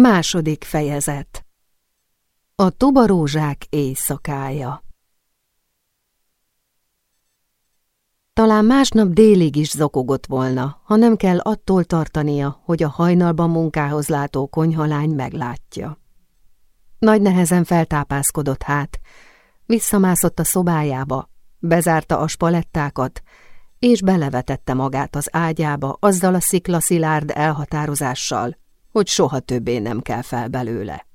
Második fejezet. A tubarózsák éjszakája. Talán másnap délig is zokogott volna, ha nem kell attól tartania, hogy a hajnalban munkához látó konyhalány meglátja. Nagy nehezen feltápászkodott hát, visszamászott a szobájába, bezárta a spalettákat, és belevetette magát az ágyába azzal a sziklaszilárd elhatározással, hogy soha többé nem kell fel belőle.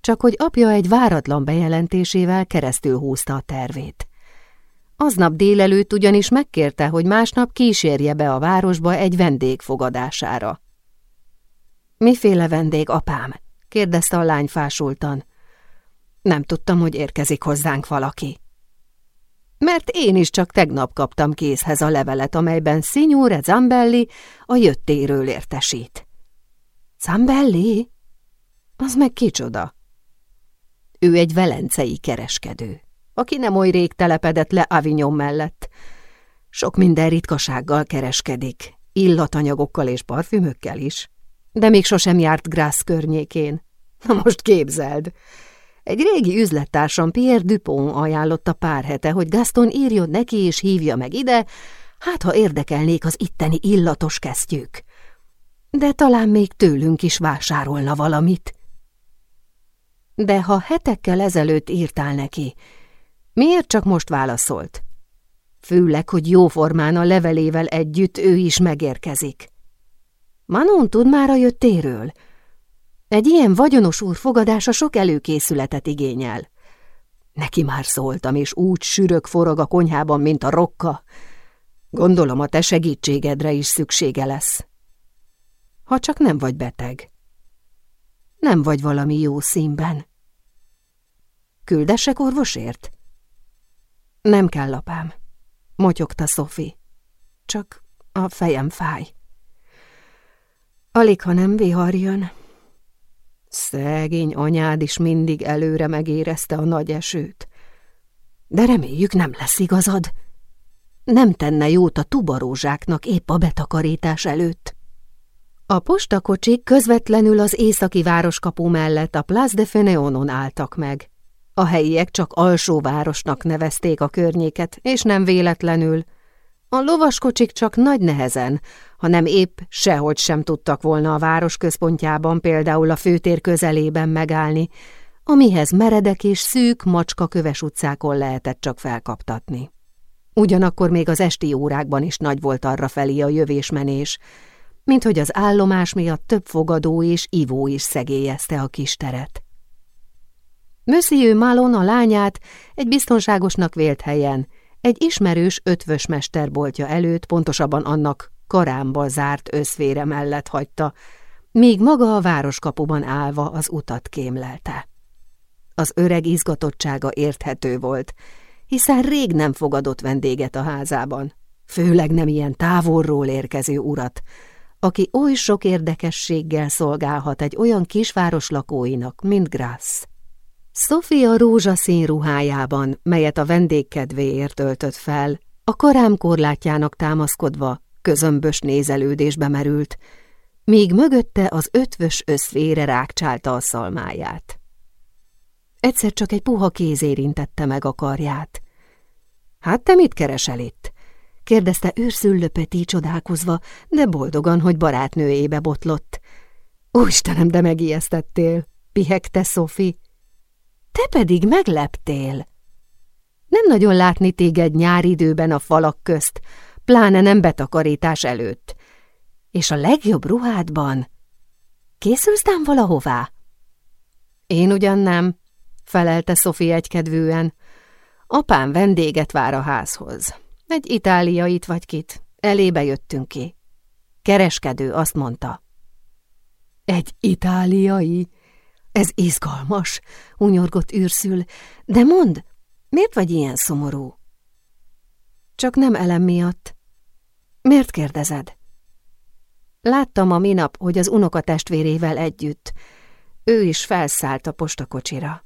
Csak hogy apja egy váratlan bejelentésével keresztül húzta a tervét. Aznap délelőtt ugyanis megkérte, hogy másnap kísérje be a városba egy vendég fogadására. Miféle vendég, apám? kérdezte a lány fásultan. Nem tudtam, hogy érkezik hozzánk valaki. Mert én is csak tegnap kaptam készhez a levelet, amelyben Signore Zambelli a jöttéről értesít. Zambelli? Az meg kicsoda? Ő egy velencei kereskedő, aki nem oly rég telepedett le Avignon mellett. Sok minden ritkasággal kereskedik, illatanyagokkal és parfümökkel is, de még sosem járt Grász környékén. Na most képzeld! Egy régi üzlettársam Pierre Dupont ajánlotta pár hete, hogy Gaston írjon neki és hívja meg ide, hát ha érdekelnék az itteni illatos kesztyűk de talán még tőlünk is vásárolna valamit. De ha hetekkel ezelőtt írtál neki, miért csak most válaszolt? Főleg, hogy jóformán a levelével együtt ő is megérkezik. Manon tud már a jöttéről. Egy ilyen vagyonos úr fogadása sok előkészületet igényel. Neki már szóltam, és úgy sűrök forog a konyhában, mint a rokka. Gondolom a te segítségedre is szüksége lesz ha csak nem vagy beteg. Nem vagy valami jó színben. Küldessek orvosért? Nem kell, apám, motyogta Szofi. Csak a fejem fáj. Alig, ha nem vihar. Szegény anyád is mindig előre megérezte a nagy esőt. De reméljük nem lesz igazad. Nem tenne jót a tubarózsáknak épp a betakarítás előtt. A postakocsik közvetlenül az északi városkapu mellett a Place de Feneonon álltak meg. A helyiek csak alsó városnak nevezték a környéket, és nem véletlenül. A lovaskocsik csak nagy nehezen, ha nem épp sehogy sem tudtak volna a város központjában, például a főtér közelében megállni, amihez meredek és szűk macska köves utcákon lehetett csak felkaptatni. Ugyanakkor még az esti órákban is nagy volt arra felé a jövésmenés, mint hogy az állomás miatt több fogadó és ivó is szegélyezte a kis teret. Monsieur Malon a lányát egy biztonságosnak vélt helyen, egy ismerős ötvös mesterboltja előtt, pontosabban annak karámba zárt összfére mellett hagyta, míg maga a városkapuban állva az utat kémlelte. Az öreg izgatottsága érthető volt, hiszen rég nem fogadott vendéget a házában, főleg nem ilyen távolról érkező urat, aki oly sok érdekességgel szolgálhat egy olyan kisváros lakóinak, mint Grász. Sofia rózsaszín ruhájában, melyet a vendégkedvéért öltött fel, a karám korlátjának támaszkodva közömbös nézelődésbe merült, míg mögötte az ötvös összfére rákcsálta a szalmáját. Egyszer csak egy puha kéz érintette meg a karját. Hát te mit keresel itt? Kérdezte őrszüllöpeti csodálkozva, de boldogan, hogy barátnőjébe botlott. Ó, Istenem, de megijesztettél, pihegte Szofi. Te pedig megleptél. Nem nagyon látni téged nyári időben a falak közt, pláne nem betakarítás előtt. És a legjobb ruhádban. Készülsz valahová? Én ugyan nem, felelte Szofi egykedvűen. Apám vendéget vár a házhoz. Egy itáliait vagy kit. Elébe jöttünk ki. Kereskedő azt mondta. Egy itáliai? Ez izgalmas, unyorgott űrszül. De mondd, miért vagy ilyen szomorú? Csak nem elem miatt. Miért kérdezed? Láttam a minap, hogy az unoka testvérével együtt. Ő is felszállt a postakocsira.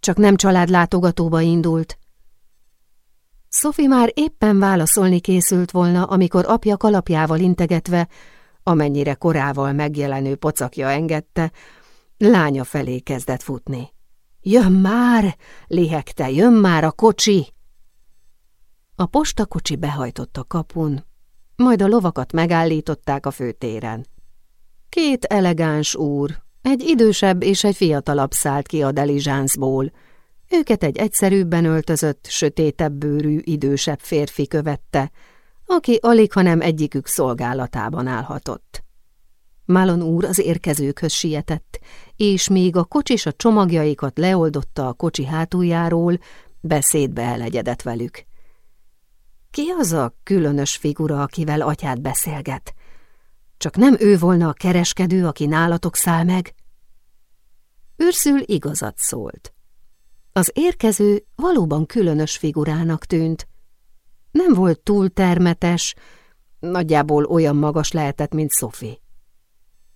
Csak nem családlátogatóba indult, Sophie már éppen válaszolni készült volna, amikor apja kalapjával integetve amennyire korával megjelenő pocakja engedte, lánya felé kezdett futni. Jön már, lihegte, jön már a kocsi! A postakocsi behajtott a kapun, majd a lovakat megállították a főtéren. Két elegáns úr, egy idősebb és egy fiatalabb szállt ki a delizsánszból. Őket egy egyszerűbben öltözött, sötétebb bőrű, idősebb férfi követte, aki alig, hanem egyikük szolgálatában állhatott. Málon úr az érkezőkhöz sietett, és még a kocsis a csomagjaikat leoldotta a kocsi hátuljáról, beszédbe elegyedett velük. Ki az a különös figura, akivel atyát beszélget? Csak nem ő volna a kereskedő, aki nálatok száll meg? Őrszül igazat szólt. Az érkező valóban különös figurának tűnt. Nem volt túl termetes, nagyjából olyan magas lehetett, mint Sophie.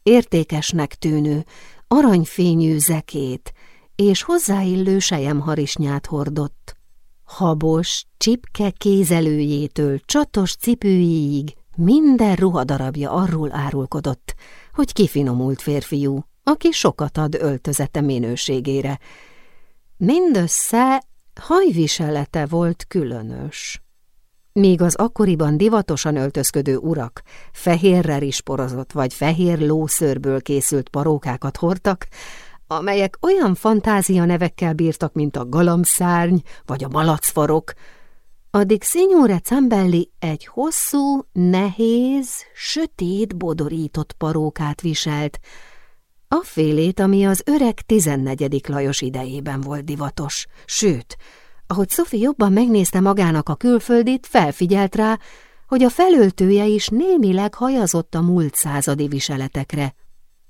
Értékesnek tűnő, aranyfényű zekét és hozzáillő sejemharisnyát hordott. Habos, csipke kézelőjétől csatos cipőjéig minden ruhadarabja arról árulkodott, hogy kifinomult férfiú, aki sokat ad öltözete minőségére. Mindössze hajviselete volt különös. Míg az akkoriban divatosan öltözködő urak fehérre risporozott vagy fehér lószőrből készült parókákat hordtak, amelyek olyan fantázia nevekkel bírtak, mint a galamszárny vagy a malacfarok, addig Signore Cambelli egy hosszú, nehéz, sötét, bodorított parókát viselt, a félét, ami az öreg tizennegyedik Lajos idejében volt divatos, sőt, ahogy Sophie jobban megnézte magának a külföldit, felfigyelt rá, hogy a felöltője is némileg hajazott a múlt századi viseletekre.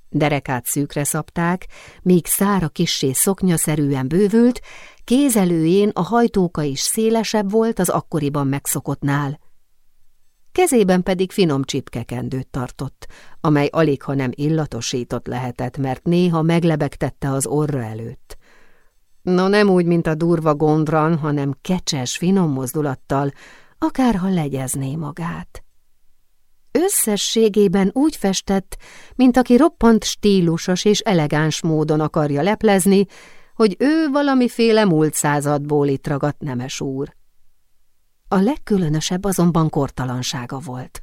Derekát szűkre szabták, míg szára kissé szoknyaszerűen bővült, kézelőjén a hajtóka is szélesebb volt az akkoriban megszokottnál. Kezében pedig finom csipkekendőt tartott, amely alig, ha nem illatosított lehetett, mert néha meglebegtette az orra előtt. No nem úgy, mint a durva gondran, hanem kecses, finom mozdulattal, akárha legyezné magát. Összességében úgy festett, mint aki roppant stílusos és elegáns módon akarja leplezni, hogy ő valamiféle múlt századból itt ragadt nemes úr. A legkülönösebb azonban kortalansága volt.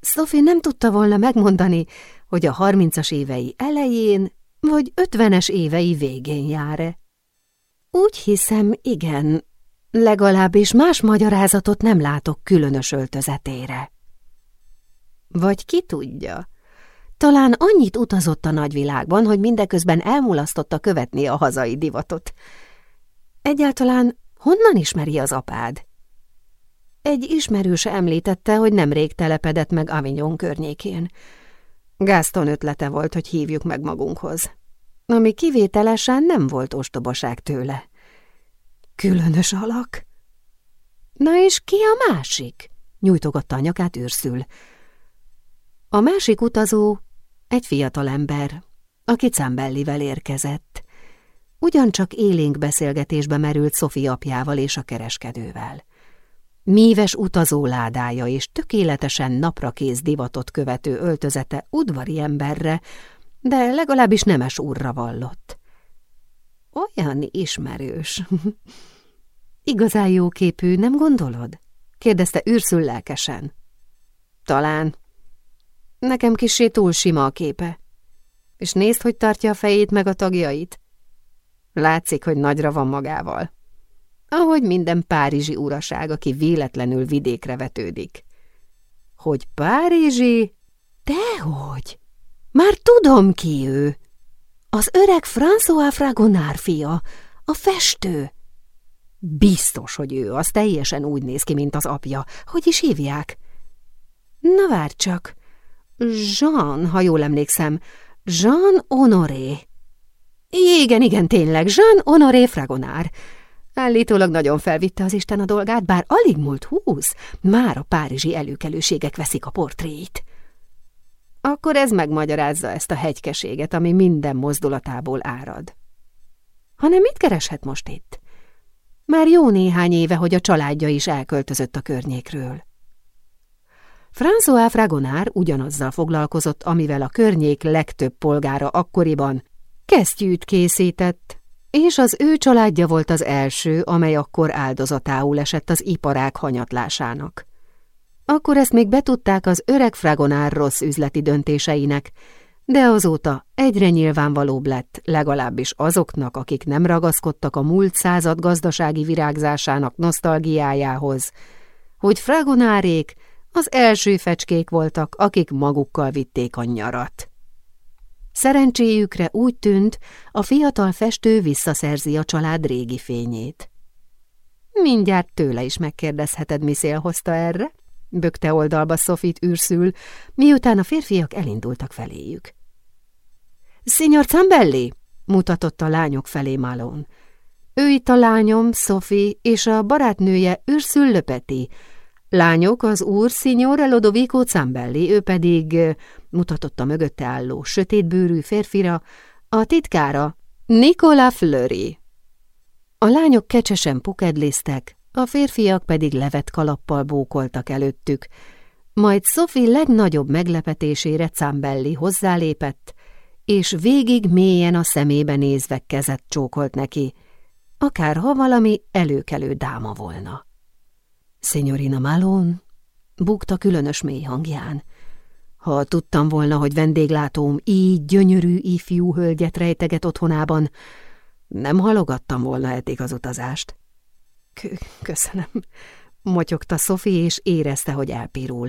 Sophie nem tudta volna megmondani, hogy a harmincas évei elején vagy ötvenes évei végén jár-e. Úgy hiszem, igen, legalábbis más magyarázatot nem látok különös öltözetére. Vagy ki tudja, talán annyit utazott a nagyvilágban, hogy mindeközben elmulasztotta követni a hazai divatot. Egyáltalán honnan ismeri az apád? Egy ismerős említette, hogy nemrég telepedett meg Avignon környékén. Gaston ötlete volt, hogy hívjuk meg magunkhoz ami kivételesen nem volt ostobaság tőle. Különös alak. Na és ki a másik? nyújtogatta a nyakát őrszül. A másik utazó egy fiatal ember, aki Cambellivel érkezett. Ugyancsak élénk beszélgetésbe merült Szofi apjával és a kereskedővel. Míves utazóládája és tökéletesen naprakész divatot követő öltözete udvari emberre, de legalábbis nemes úrra vallott. Olyan ismerős. Igazán jó képű, nem gondolod? kérdezte űrszül lelkesen. Talán. Nekem kisé túl sima a képe. És nézd, hogy tartja a fejét meg a tagjait. Látszik, hogy nagyra van magával. Ahogy minden párizsi uraság, aki véletlenül vidékre vetődik. Hogy párizsi? Dehogy! Már tudom, ki ő. Az öreg François Fragonard fia, a festő. Biztos, hogy ő, az teljesen úgy néz ki, mint az apja. Hogy is hívják? Na várj csak. Jean, ha jól emlékszem. Jean Honoré. Igen, igen, tényleg, Jean Honoré Fragonard. Állítólag nagyon felvitte az Isten a dolgát, bár alig múlt húsz, már a párizsi előkelőségek veszik a portréit. Akkor ez megmagyarázza ezt a hegykeséget, ami minden mozdulatából árad. Hanem mit kereshet most itt? Már jó néhány éve, hogy a családja is elköltözött a környékről. François Fragonár ugyanazzal foglalkozott, amivel a környék legtöbb polgára akkoriban kesztyűt készített, és az ő családja volt az első, amely akkor áldozatául esett az iparák hanyatlásának. Akkor ezt még betudták az öreg Fragonár rossz üzleti döntéseinek, de azóta egyre nyilvánvalóbb lett legalábbis azoknak, akik nem ragaszkodtak a múlt század gazdasági virágzásának nosztalgiájához, hogy Fragonárék az első fecskék voltak, akik magukkal vitték a nyarat. Szerencséjükre úgy tűnt, a fiatal festő visszaszerzi a család régi fényét. Mindjárt tőle is megkérdezheted, mi szél hozta erre? Bökte oldalba Sofit űrszül, miután a férfiak elindultak feléjük. Szignor Zambelli, mutatott a lányok felé Malone. Ő itt a lányom, Sophie, és a barátnője Ürszül Löpeti. Lányok, az úr Signore Lodovico Zambelli, ő pedig, mutatott a mögötte álló sötétbőrű férfira, a titkára, Nicola Fleury. A lányok kecsesen pukedléztek, a férfiak pedig levet kalappal bókoltak előttük, majd Sophie legnagyobb meglepetésére Zambelli hozzálépett, és végig mélyen a szemébe nézve kezet csókolt neki, akárha valami előkelő dáma volna. Szenyorina Malone bukta különös mély hangján. Ha tudtam volna, hogy vendéglátóm így gyönyörű ifjú hölgyet rejteget otthonában, nem halogattam volna eddig az utazást. – Köszönöm, motyogta Sophie, és érezte, hogy elpirul.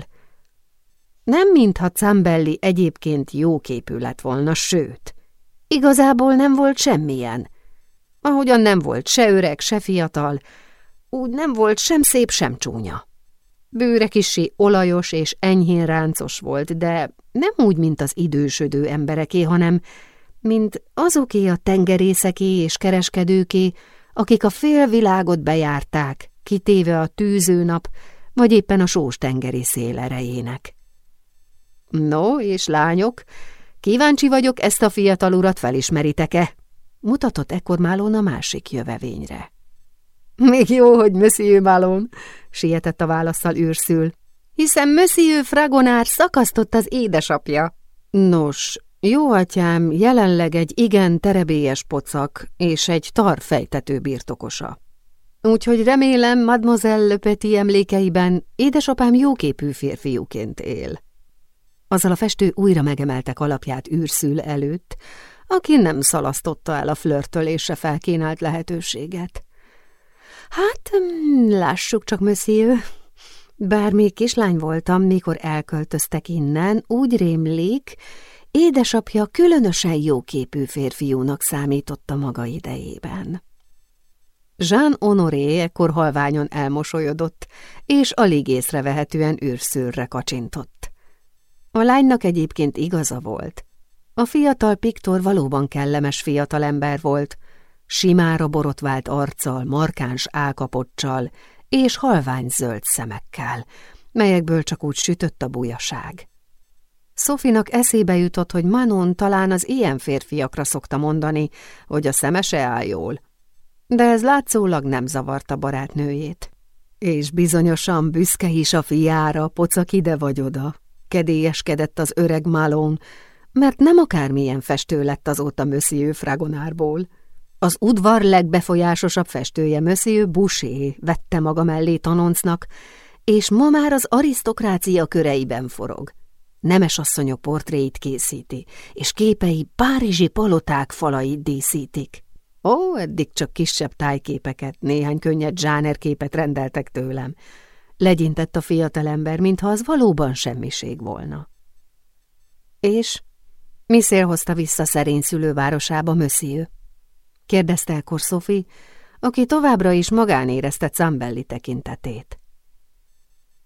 Nem mintha Zambelli egyébként jóképű lett volna, sőt, igazából nem volt semmilyen. Ahogyan nem volt se öreg, se fiatal, úgy nem volt sem szép, sem csúnya. Bőre kisi olajos és enyhén ráncos volt, de nem úgy, mint az idősödő embereké, hanem mint azoké a tengerészeké és kereskedőké, akik a félvilágot bejárták, kitéve a tűzőnap, vagy éppen a sós tengeri szél erejének. No, és lányok, kíváncsi vagyok, ezt a fiatal urat felismeritek-e? Mutatott ekkor Málón a másik jövevényre. Még jó, hogy Monsieur Málón, sietett a válaszsal űrszül, hiszen Monsieur Fragonár szakasztott az édesapja. Nos, jó atyám jelenleg egy igen terebélyes pocak és egy tarfejtető birtokosa. Úgyhogy remélem, Mademoiselle Le Petit emlékeiben édesapám jóképű férfiúként él. Azzal a festő újra megemelte alapját űrszül előtt, aki nem szalasztotta el a flörtölésre felkínált lehetőséget. Hát, lássuk csak, monsieur. Bár még kislány voltam, mikor elköltöztek innen, úgy rémlik, édesapja különösen jóképű férfiúnak számította maga idejében. Jean Honoré ekkor halványon elmosolyodott, és alig észrevehetően űrszőrre kacsintott. A lánynak egyébként igaza volt. A fiatal Piktor valóban kellemes fiatalember volt, simára borotvált arccal, markáns álkapocsal és halvány zöld szemekkel, melyekből csak úgy sütött a bujaság. Szofinak eszébe jutott, hogy Manon talán az ilyen férfiakra szokta mondani, hogy a szeme se áll jól. De ez látszólag nem zavarta barátnőjét. És bizonyosan büszke is a fiára, pocak ide vagy oda, kedélyeskedett az öreg Malón, mert nem akármilyen festő lett azóta Monsieur Fragonárból. Az udvar legbefolyásosabb festője Monsieur Boucher vette maga mellé tanoncnak, és ma már az arisztokrácia köreiben forog. Nemes asszonyok portréit készíti, és képei párizsi paloták falait díszítik. Ó, eddig csak kisebb tájképeket, néhány könnyed zsánerképet rendeltek tőlem, legyintett a fiatalember, mintha az valóban semmiség volna. És mi szél hozta vissza szerény szülővárosába, Monsieur? Kérdezte ekkor Sophie, aki továbbra is magán érezte Zambelli tekintetét.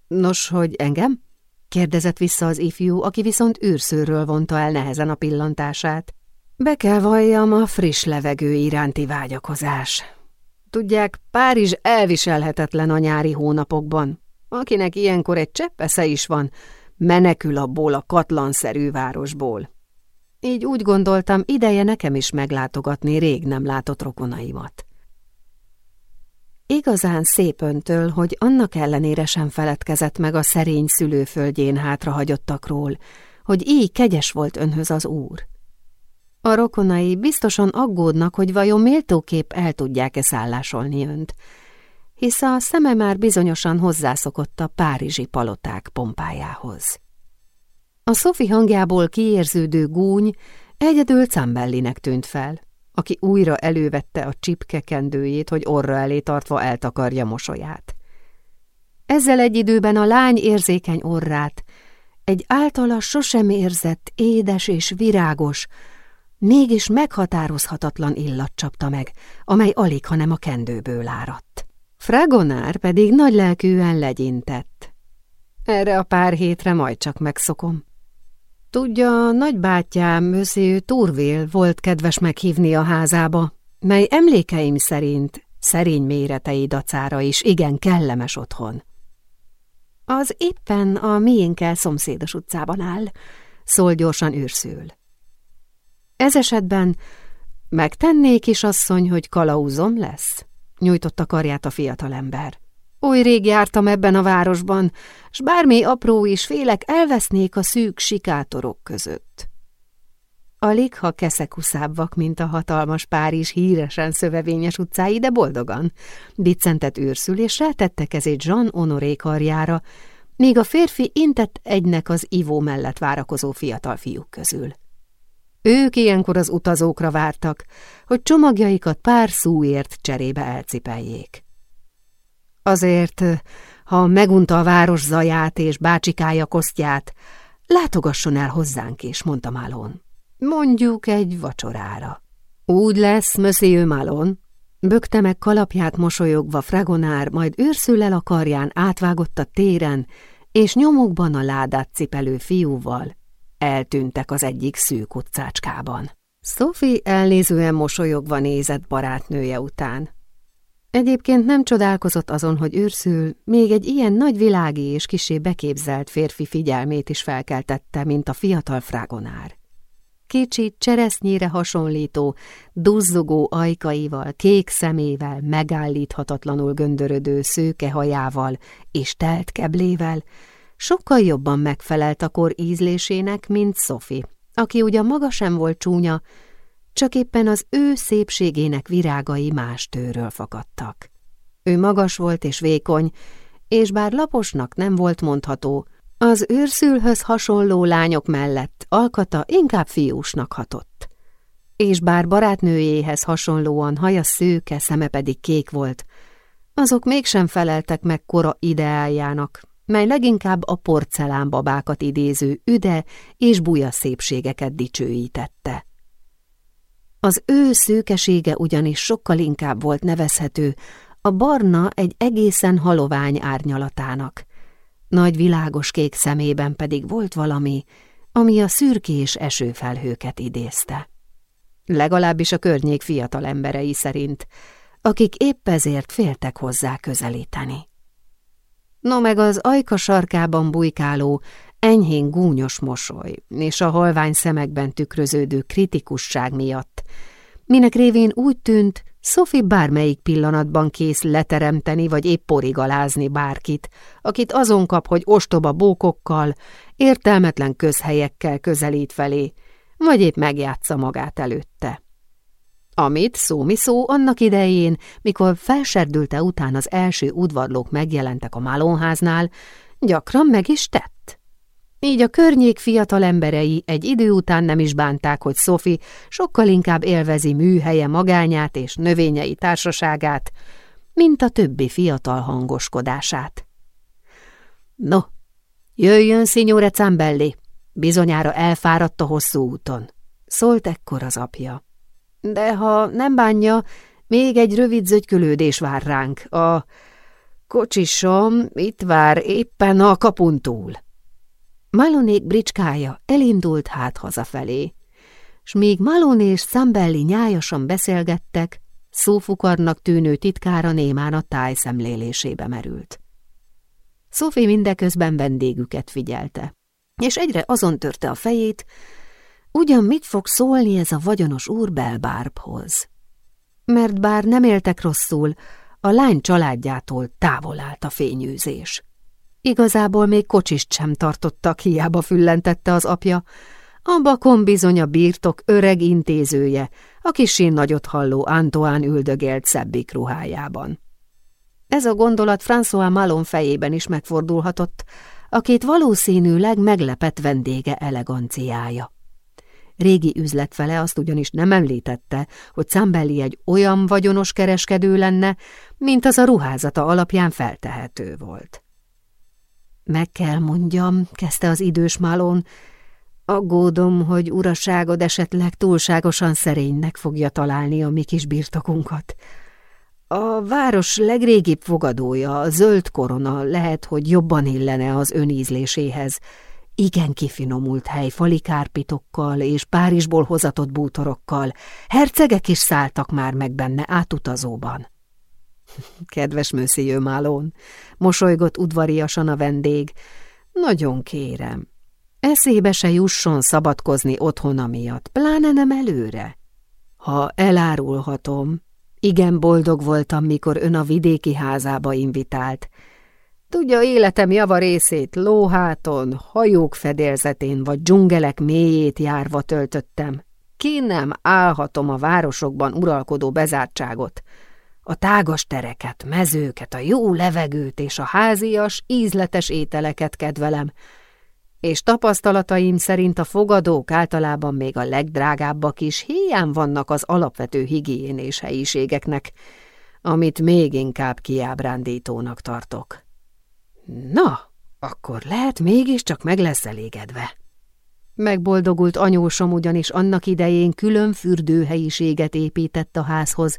Nos, hogy engem? kérdezett vissza az ifjú, aki viszont űrszőről vonta el nehezen a pillantását. Be kell valljam a friss levegő iránti vágyakozás. Tudják, Párizs elviselhetetlen a nyári hónapokban. Akinek ilyenkor egy csepp is van, menekül abból a katlanszerű városból. Így úgy gondoltam, ideje nekem is meglátogatni rég nem látott rokonaimat. igazán szép öntől, hogy annak ellenére sem feledkezett meg a szerény szülőföldjén hátrahagyottakról, hogy így kegyes volt önhöz az úr. A rokonai biztosan aggódnak, hogy vajon méltóképp el tudják-e szállásolni önt, hisz a szeme már bizonyosan hozzászokott a párizsi paloták pompájához. A Szofi hangjából kiérződő gúny egyedül Cambellinek tűnt fel, aki újra elővette a csipke kendőjét, hogy orra elé tartva eltakarja mosolyát. Ezzel egy időben a lány érzékeny orrát egy általa sosem érzett, édes és virágos, mégis meghatározhatatlan illat csapta meg, amely alig, hanem a kendőből áradt. Fragonár pedig nagylelkűen legyintett. Erre a pár hétre majd csak megszokom. Tudja, nagybátyám, Monsieur Turville volt kedves meghívni a házába, mely emlékeim szerint szerény méretei dacára is igen kellemes otthon. Az éppen a miénkkel szomszédos utcában áll, szól gyorsan őrszül. Ez esetben megtennék is asszony, hogy kalauzom lesz? Nyújtotta karját a fiatalember. Oly rég jártam ebben a városban, s bármi apró is félek elvesznék a szűk sikátorok között. Alig, ha keszekuszábbak, mint a hatalmas Párizs híresen szövevényes utcái, de boldogan. Biccentett őrszül, és rátette kezét Jean Honoré karjára, míg a férfi intett egynek az ivó mellett várakozó fiatal fiúk közül. Ők ilyenkor az utazókra vártak, hogy csomagjaikat pár szúért cserébe elcipeljék. Azért, ha megunta a város zaját és bácsikája kosztját, látogasson el hozzánk is, mondta Malon. Mondjuk egy vacsorára. Úgy lesz, Monsieur Malon. Bökte meg kalapját mosolyogva Fragonár, majd őrszüllel a karján átvágott a téren, és nyomokban a ládát cipelő fiúval eltűntek az egyik szűk utcácskában. Sophie elnézően mosolyogva nézett barátnője után. Egyébként nem csodálkozott azon, hogy őrszül még egy ilyen nagyvilági és kisé beképzelt férfi figyelmét is felkeltette, mint a fiatal frágonár. Kicsit cseresznyére hasonlító, duzzogó ajkaival, kék szemével, megállíthatatlanul göndörödő szőke hajával és telt keblével, sokkal jobban megfelelt a kor ízlésének, mint Sophie, aki ugyan maga sem volt csúnya, csak éppen az ő szépségének virágai más tőről fakadtak. Ő magas volt és vékony, és bár laposnak nem volt mondható, az őrszülhöz hasonló lányok mellett alkata inkább fiúsnak hatott. És bár barátnőjéhez hasonlóan haja szőke, szeme pedig kék volt, azok mégsem feleltek meg kora ideáljának, mely leginkább a porcelánbabákat idéző üde és buja szépségeket dicsőítette. Az ő szőkesége ugyanis sokkal inkább volt nevezhető a barna egy egészen halovány árnyalatának, nagy világos kék szemében pedig volt valami, ami a szürkés esőfelhőket idézte. Legalábbis a környék fiatal emberei szerint, akik épp ezért féltek hozzá közelíteni. No meg az ajka sarkában bujkáló, enyhén gúnyos mosoly, és a halvány szemekben tükröződő kritikusság miatt, minek révén úgy tűnt, Sophie bármelyik pillanatban kész leteremteni vagy épp porigalázni bárkit, akit azon kap, hogy ostoba bókokkal, értelmetlen közhelyekkel közelít felé, vagy épp megjátsza magát előtte. Amit szó-mi-szó annak idején, mikor felserdülte után az első udvarlók megjelentek a Malonháznál, gyakran meg is tett. Így a környék fiatal emberei egy idő után nem is bánták, hogy Sophie sokkal inkább élvezi műhelye magányát és növényei társaságát, mint a többi fiatal hangoskodását. No, jöjjön, szignore Cambelli, bizonyára elfáradt a hosszú úton, szólt ekkor az apja. De ha nem bánja, még egy rövid zögykölődés vár ránk. A kocsisom itt vár éppen a kapun túl. Malonék bricskája elindult hát hazafelé, s míg Malon és Szambelli nyájasan beszélgettek, szófukarnak tűnő titkára némán a táj szemlélésébe merült. Sophie mindeközben vendégüket figyelte, és egyre azon törte a fejét, ugyan mit fog szólni ez a vagyonos úr Belbárbhoz. Mert bár nem éltek rosszul, a lány családjától távol állt a fényűzés. Igazából még kocsist sem tartottak, hiába füllentette az apja. A bakon bizony a birtok öreg intézője, a kisén nagyot halló Antoine üldögélt szebbik ruhájában. Ez a gondolat François Malon fejében is megfordulhatott, akit valószínűleg meglepett vendége eleganciája. Régi üzletfele azt ugyanis nem említette, hogy Zambelli egy olyan vagyonos kereskedő lenne, mint az a ruházata alapján feltehető volt. Meg kell mondjam, kezdte az idős Malon, aggódom, hogy uraságod esetleg túlságosan szerénynek fogja találni a mi kis birtokunkat. A város legrégibb fogadója, a zöld korona lehet, hogy jobban illene az önízléséhez. Igen kifinomult hely falikárpitokkal és Párizsból hozatott bútorokkal. Hercegek is szálltak már meg benne átutazóban. Kedves Monsieur Málón, mosolygott udvariasan a vendég. Nagyon kérem, eszébe se jusson szabadkozni otthona miatt, pláne nem előre. Ha elárulhatom, igen boldog voltam, mikor ön a vidéki házába invitált. Tudja, életem java részét lóháton, hajók fedélzetén vagy dzsungelek mélyét járva töltöttem. Ki nem állhatom a városokban uralkodó bezártságot. A tágas tereket, mezőket, a jó levegőt és a házias, ízletes ételeket kedvelem, és tapasztalataim szerint a fogadók általában még a legdrágábbak is hiány vannak az alapvető higiénés helyiségeknek, amit még inkább kiábrándítónak tartok. Na, akkor lehet mégiscsak meg lesz elégedve. Megboldogult anyósom ugyanis annak idején külön fürdőhelyiséget épített a házhoz,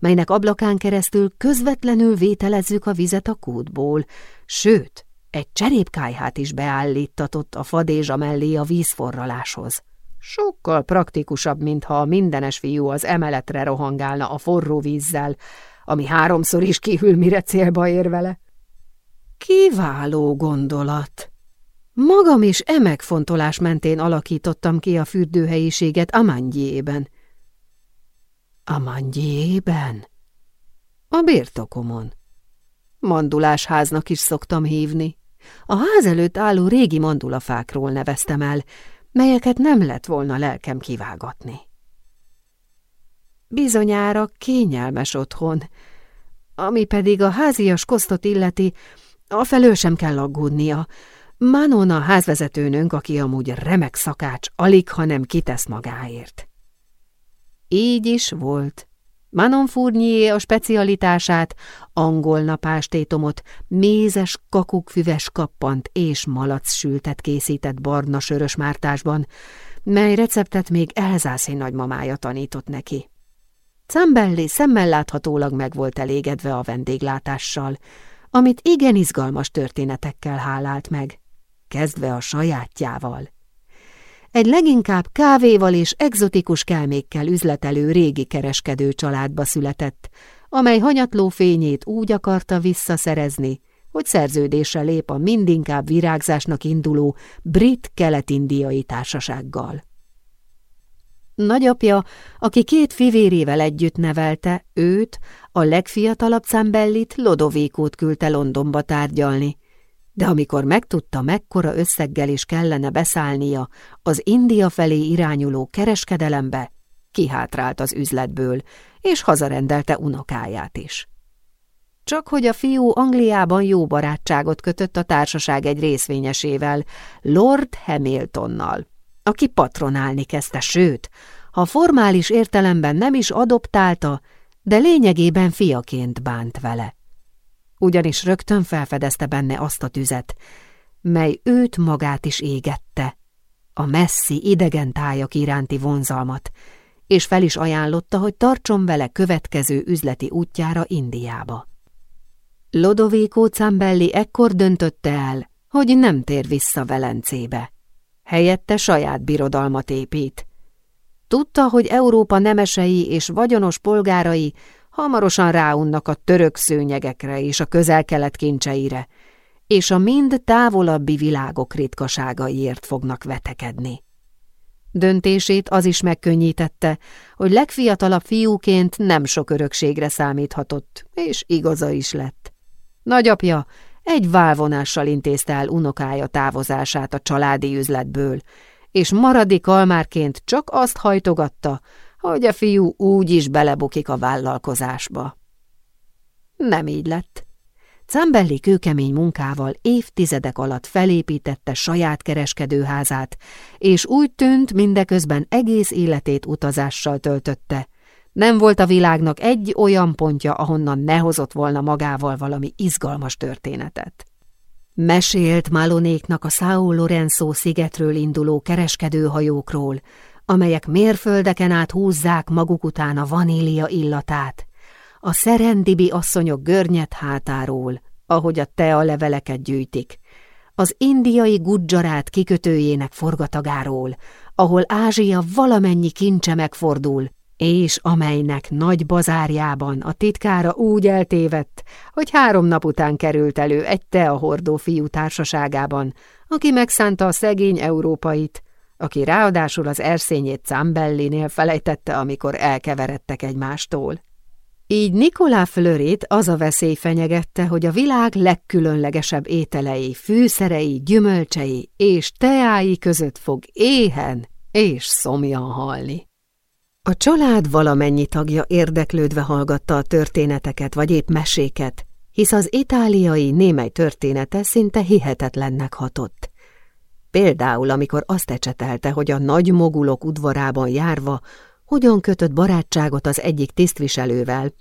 melynek ablakán keresztül közvetlenül vételezzük a vizet a kútból, sőt, egy cserépkájhát is beállítatott a fadézsa mellé a vízforraláshoz. Sokkal praktikusabb, mintha a mindenes fiú az emeletre rohangálna a forró vízzel, ami háromszor is kihűl, mire célba ér vele. Kiváló gondolat! Magam is e megfontolás mentén alakítottam ki a fürdőhelyiséget Amandjében. Amandjében? A birtokomon. Mandulásháznak is szoktam hívni. A ház előtt álló régi mandulafákról neveztem el, melyeket nem lett volna lelkem kivágatni. Bizonyára kényelmes otthon, ami pedig a házias kosztot illeti, afelől sem kell aggódnia. Manon a házvezetőnünk, aki amúgy remek szakács, alig, hanem kitesz magáért. Így is volt. Manon Fournier a specialitását, angol napástétomot, mézes kakukfüves kappant és malac sültet készített barna sörös mártásban, mely receptet még elzászi nagymamája tanított neki. Cambelli szemmel láthatólag meg volt elégedve a vendéglátással, amit igen izgalmas történetekkel hálált meg, kezdve a sajátjával egy leginkább kávéval és egzotikus kelmékkel üzletelő régi kereskedő családba született, amely hanyatló fényét úgy akarta visszaszerezni, hogy szerződésre lép a mindinkább virágzásnak induló brit kelet-indiai társasággal. Nagyapja, aki két fivérével együtt nevelte, őt, a legfiatalabb Cambellit Lodovékót küldte Londonba tárgyalni, de amikor megtudta, mekkora összeggel is kellene beszállnia az India felé irányuló kereskedelembe, kihátrált az üzletből, és hazarendelte unokáját is. Csak hogy a fiú Angliában jó barátságot kötött a társaság egy részvényesével, Lord Hamiltonnal, aki patronálni kezdte, sőt, ha formális értelemben nem is adoptálta, de lényegében fiaként bánt vele ugyanis rögtön felfedezte benne azt a tüzet, mely őt magát is égette, a messzi, idegen tájak iránti vonzalmat, és fel is ajánlotta, hogy tartson vele következő üzleti útjára Indiába. Lodovico Zambelli ekkor döntötte el, hogy nem tér vissza Velencébe. Helyette saját birodalmat épít. Tudta, hogy Európa nemesei és vagyonos polgárai hamarosan ráunnak a török szőnyegekre és a közel-kelet kincseire, és a mind távolabbi világok ritkaságaiért fognak vetekedni. Döntését az is megkönnyítette, hogy legfiatalabb fiúként nem sok örökségre számíthatott, és igaza is lett. Nagyapja egy válvonással intézte el unokája távozását a családi üzletből, és maradik almárként csak azt hajtogatta, hogy a fiú úgy is belebukik a vállalkozásba. Nem így lett. Zambelli kőkemény munkával évtizedek alatt felépítette saját kereskedőházát, és úgy tűnt, mindeközben egész életét utazással töltötte. Nem volt a világnak egy olyan pontja, ahonnan ne hozott volna magával valami izgalmas történetet. Mesélt Malonéknak a São Lorenzo szigetről induló kereskedőhajókról, amelyek mérföldeken át húzzák maguk után a vanília illatát, a szerendibi asszonyok görnyet hátáról, ahogy a tea leveleket gyűjtik, az indiai gudzsarát kikötőjének forgatagáról, ahol Ázsia valamennyi kincse megfordul, és amelynek nagy bazárjában a titkára úgy eltévedt, hogy három nap után került elő egy hordó fiú társaságában, aki megszánta a szegény európait, aki ráadásul az erszényét Zambellinél felejtette, amikor elkeveredtek egymástól. Így Nikolá Flörit az a veszély fenyegette, hogy a világ legkülönlegesebb ételei, fűszerei, gyümölcsei és teái között fog éhen és szomjan halni. A család valamennyi tagja érdeklődve hallgatta a történeteket vagy épp meséket, hisz az itáliai némely története szinte hihetetlennek hatott. Például, amikor azt ecsetelte, hogy a nagy mogulok udvarában járva hogyan kötött barátságot az egyik tisztviselővel,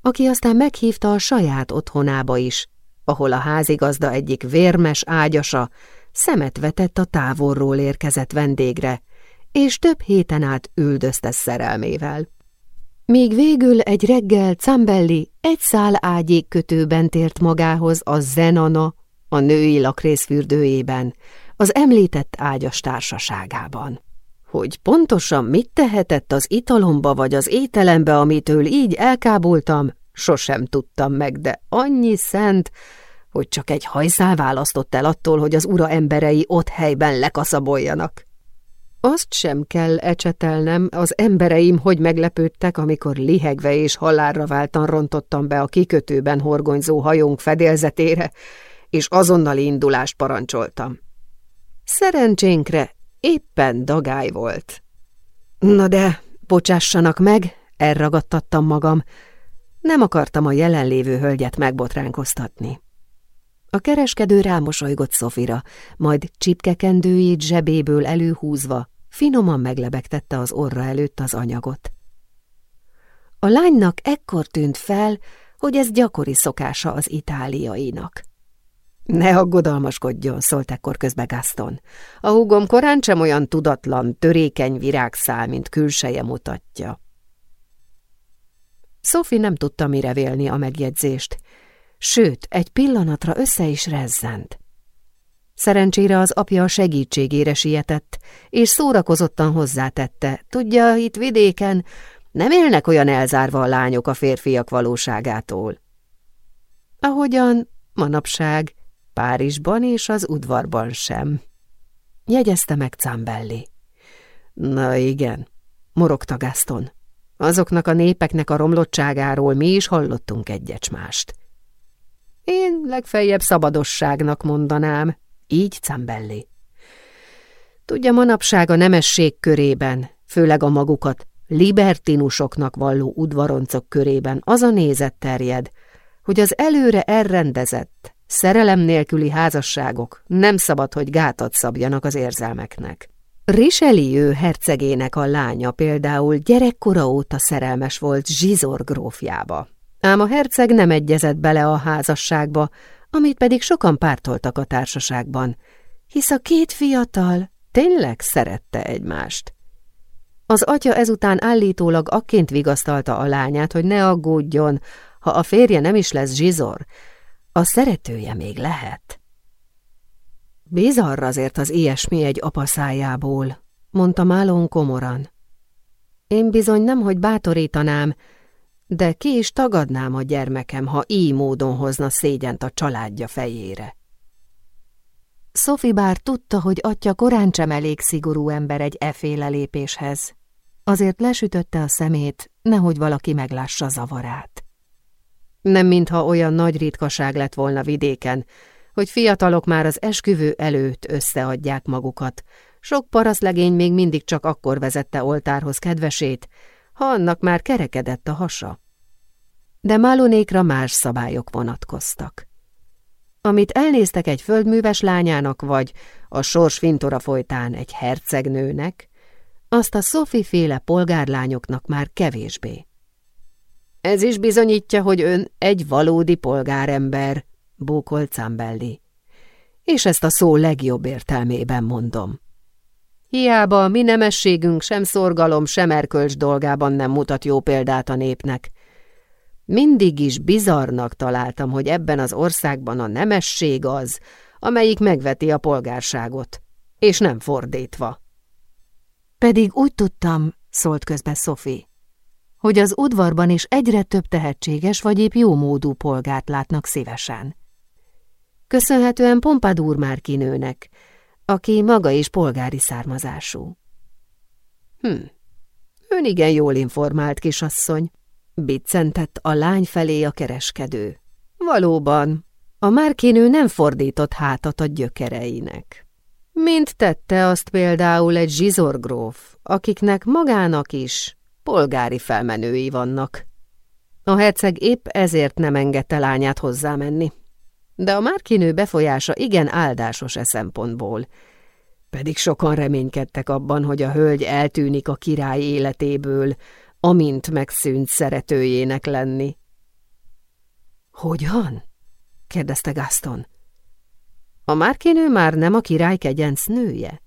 aki aztán meghívta a saját otthonába is, ahol a házigazda egyik vérmes ágyasa szemet vetett a távolról érkezett vendégre, és több héten át üldözte szerelmével. Míg végül egy reggel Cambelli egy szál ágyék kötőben tért magához a Zenana, a női lakrészfürdőjében, az említett ágyas társaságában. Hogy pontosan mit tehetett az italomba vagy az ételembe, amitől így elkábultam, sosem tudtam meg, de annyi szent, hogy csak egy hajszál választott el attól, hogy az ura emberei ott helyben lekaszaboljanak. Azt sem kell ecsetelnem, az embereim hogy meglepődtek, amikor lihegve és halálra váltan rontottam be a kikötőben horgonyzó hajónk fedélzetére, és azonnali indulást parancsoltam. Szerencsénkre éppen dagály volt. Na de, bocsássanak meg, elragadtattam magam. Nem akartam a jelenlévő hölgyet megbotránkoztatni. A kereskedő rámosolygott Szofira, majd csipkekendőjét zsebéből előhúzva, finoman meglebegtette az orra előtt az anyagot. A lánynak ekkor tűnt fel, hogy ez gyakori szokása az itáliainak. Ne aggodalmaskodjon, szólt ekkor közbe Gaston. A húgom korán sem olyan tudatlan, törékeny virágszál, mint külseje mutatja. Sophie nem tudta mire vélni a megjegyzést, sőt, egy pillanatra össze is rezzent. Szerencsére az apja a segítségére sietett, és szórakozottan hozzátette, tudja, itt vidéken nem élnek olyan elzárva a lányok a férfiak valóságától. Ahogyan manapság Párizsban és az udvarban sem. Jegyezte meg Zambelli. Na igen, morogta Gaston. Azoknak a népeknek a romlottságáról mi is hallottunk egyecsmást. Én legfeljebb szabadosságnak mondanám, így Zambelli. Tudja, manapság a nemesség körében, főleg a magukat libertinusoknak valló udvaroncok körében az a nézet terjed, hogy az előre elrendezett, Szerelem nélküli házasságok nem szabad, hogy gátat szabjanak az érzelmeknek. Richelieu hercegének a lánya például gyerekkora óta szerelmes volt Zsizor grófjába. Ám a herceg nem egyezett bele a házasságba, amit pedig sokan pártoltak a társaságban, hisz a két fiatal tényleg szerette egymást. Az atya ezután állítólag akként vigasztalta a lányát, hogy ne aggódjon, ha a férje nem is lesz zsizor, a szeretője még lehet. Bizarr azért az ilyesmi egy apa szájából, mondta Málon komoran. Én bizony nem, hogy bátorítanám, de ki is tagadnám a gyermekem, ha így módon hozna szégyent a családja fejére. Sophie bár tudta, hogy atya korán sem elég szigorú ember egy eféle lépéshez. Azért lesütötte a szemét, nehogy valaki meglássa zavarát. Nem mintha olyan nagy ritkaság lett volna vidéken, hogy fiatalok már az esküvő előtt összeadják magukat. Sok paraszlegény még mindig csak akkor vezette oltárhoz kedvesét, ha annak már kerekedett a hasa. De Málonékra más szabályok vonatkoztak. Amit elnéztek egy földműves lányának, vagy a sors fintora folytán egy hercegnőnek, azt a Sophie féle polgárlányoknak már kevésbé. Ez is bizonyítja, hogy ön egy valódi polgárember, bókolt Zambelli. És ezt a szó legjobb értelmében mondom. Hiába a mi nemességünk sem szorgalom, sem erkölcs dolgában nem mutat jó példát a népnek. Mindig is bizarnak találtam, hogy ebben az országban a nemesség az, amelyik megveti a polgárságot, és nem fordítva. Pedig úgy tudtam, szólt közbe Sophie, hogy az udvarban is egyre több tehetséges vagy épp jómódú polgárt látnak szívesen. Köszönhetően Pompadour már kinőnek, aki maga is polgári származású. Hm, ön igen jól informált kisasszony, biccentett a lány felé a kereskedő. Valóban, a márkinő nem fordított hátat a gyökereinek. Mint tette azt például egy zsizorgróf, akiknek magának is polgári felmenői vannak. A herceg épp ezért nem engedte lányát hozzámenni. De a márkinő befolyása igen áldásos e szempontból, pedig sokan reménykedtek abban, hogy a hölgy eltűnik a király életéből, amint megszűnt szeretőjének lenni. Hogyan? kérdezte Gaston. A márkinő már nem a király kegyenc nője?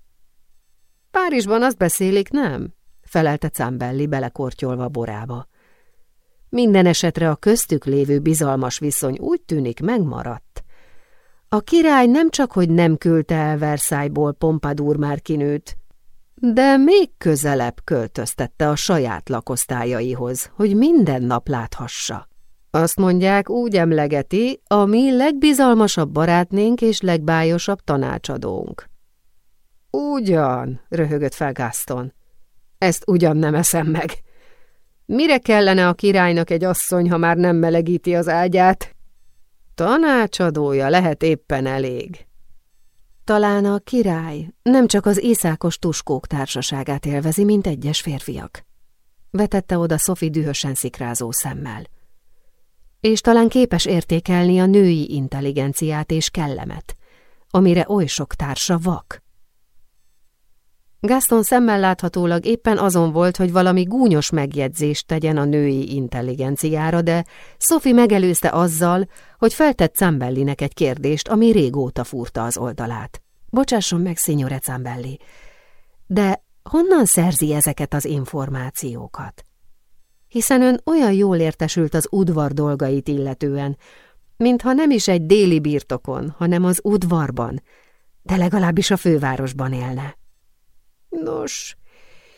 Párizsban azt beszélik, nem? Felelte Cambelli belekortyolva borába. Minden esetre a köztük lévő bizalmas viszony úgy tűnik megmaradt. A király nem csak, hogy nem küldte el Versailles-ból Pompadour márkinőt, de még közelebb költöztette a saját lakosztályaihoz, hogy minden nap láthassa. Azt mondják, úgy emlegeti, a mi legbizalmasabb barátnénk és legbájosabb tanácsadónk. Ugyan, röhögött fel Gaston. Ezt ugyan nem eszem meg. Mire kellene a királynak egy asszony, ha már nem melegíti az ágyát? Tanácsadója lehet éppen elég. Talán a király nem csak az észákos tuskók társaságát élvezi, mint egyes férfiak. Vetette oda Sophie dühösen szikrázó szemmel. És talán képes értékelni a női intelligenciát és kellemet, amire oly sok társa vak. Gaston szemmel láthatólag éppen azon volt, hogy valami gúnyos megjegyzést tegyen a női intelligenciára, de Sophie megelőzte azzal, hogy feltett Zambellinek egy kérdést, ami régóta fúrta az oldalát. Bocsásson meg, szignore Zambelli, de honnan szerzi ezeket az információkat? Hiszen ön olyan jól értesült az udvar dolgait illetően, mintha nem is egy déli birtokon, hanem az udvarban, de legalábbis a fővárosban élne. Nos,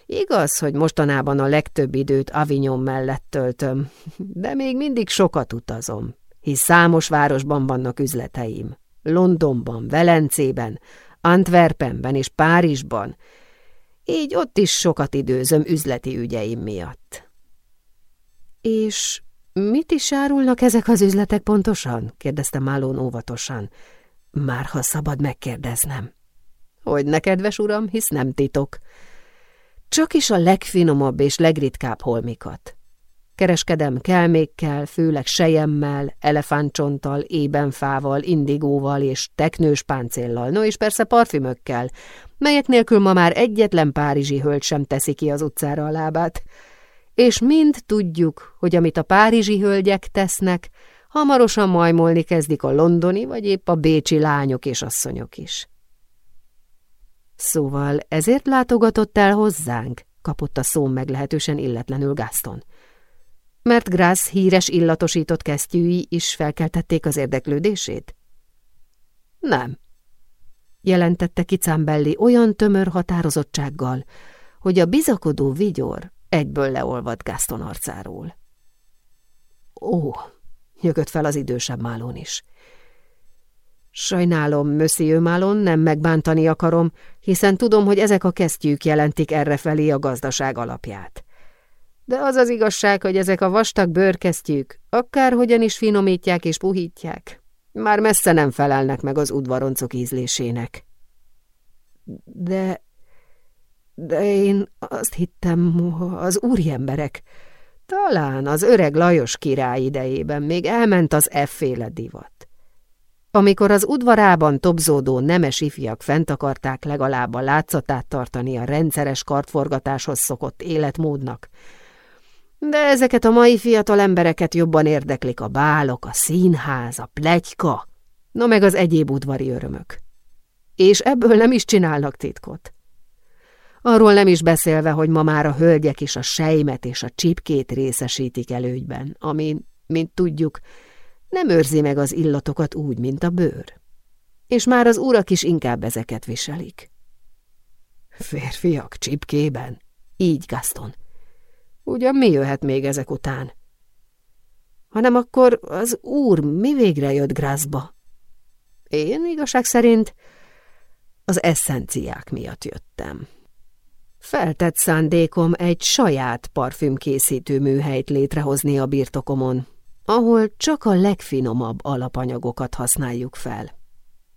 igaz, hogy mostanában a legtöbb időt Avignon mellett töltöm, de még mindig sokat utazom, hisz számos városban vannak üzleteim. Londonban, Velencében, Antwerpenben és Párizsban, így ott is sokat időzöm üzleti ügyeim miatt. És mit is árulnak ezek az üzletek pontosan? kérdezte Málón óvatosan. Már ha szabad megkérdeznem. Hogy ne, kedves uram, hisz nem titok. Csak is a legfinomabb és legritkább holmikat. Kereskedem kelmékkel, főleg sejemmel, elefántcsonttal, ébenfával, indigóval és teknős páncéllal, no és persze parfümökkel, melyek nélkül ma már egyetlen párizsi hölgy sem teszi ki az utcára a lábát. És mind tudjuk, hogy amit a párizsi hölgyek tesznek, hamarosan majmolni kezdik a londoni vagy épp a bécsi lányok és asszonyok is. Szóval ezért látogatott el hozzánk? kapott a szó meglehetősen illetlenül Gaston. Mert Grász híres illatosított kesztyűi is felkeltették az érdeklődését? Nem, jelentette ki Cambelli olyan tömör határozottsággal, hogy a bizakodó vigyor egyből leolvadt Gaston arcáról. Ó, nyögött fel az idősebb málón is. Sajnálom, Monsieur Malon, nem megbántani akarom, hiszen tudom, hogy ezek a kesztyűk jelentik errefelé a gazdaság alapját. De az az igazság, hogy ezek a vastag bőrkesztyűk, akárhogyan is finomítják és puhítják, már messze nem felelnek meg az udvaroncok ízlésének. De... de én azt hittem, az úriemberek, talán az öreg Lajos király idejében még elment az efféle divat. Amikor az udvarában tobzódó nemes ifjak fent akarták legalább a látszatát tartani a rendszeres kartforgatáshoz szokott életmódnak, de ezeket a mai fiatal embereket jobban érdeklik a bálok, a színház, a plegyka, no meg az egyéb udvari örömök. És ebből nem is csinálnak titkot. Arról nem is beszélve, hogy ma már a hölgyek is a sejmet és a csipkét részesítik előgyben, ami, mint tudjuk, nem őrzi meg az illatokat úgy, mint a bőr. És már az urak is inkább ezeket viselik. Férfiak csipkében? Így, Gaston. Ugyan mi jöhet még ezek után? Hanem akkor az úr mi végre jött Grászba? Én igazság szerint az eszenciák miatt jöttem. Feltett szándékom egy saját parfümkészítő műhelyt létrehozni a birtokomon, ahol csak a legfinomabb alapanyagokat használjuk fel.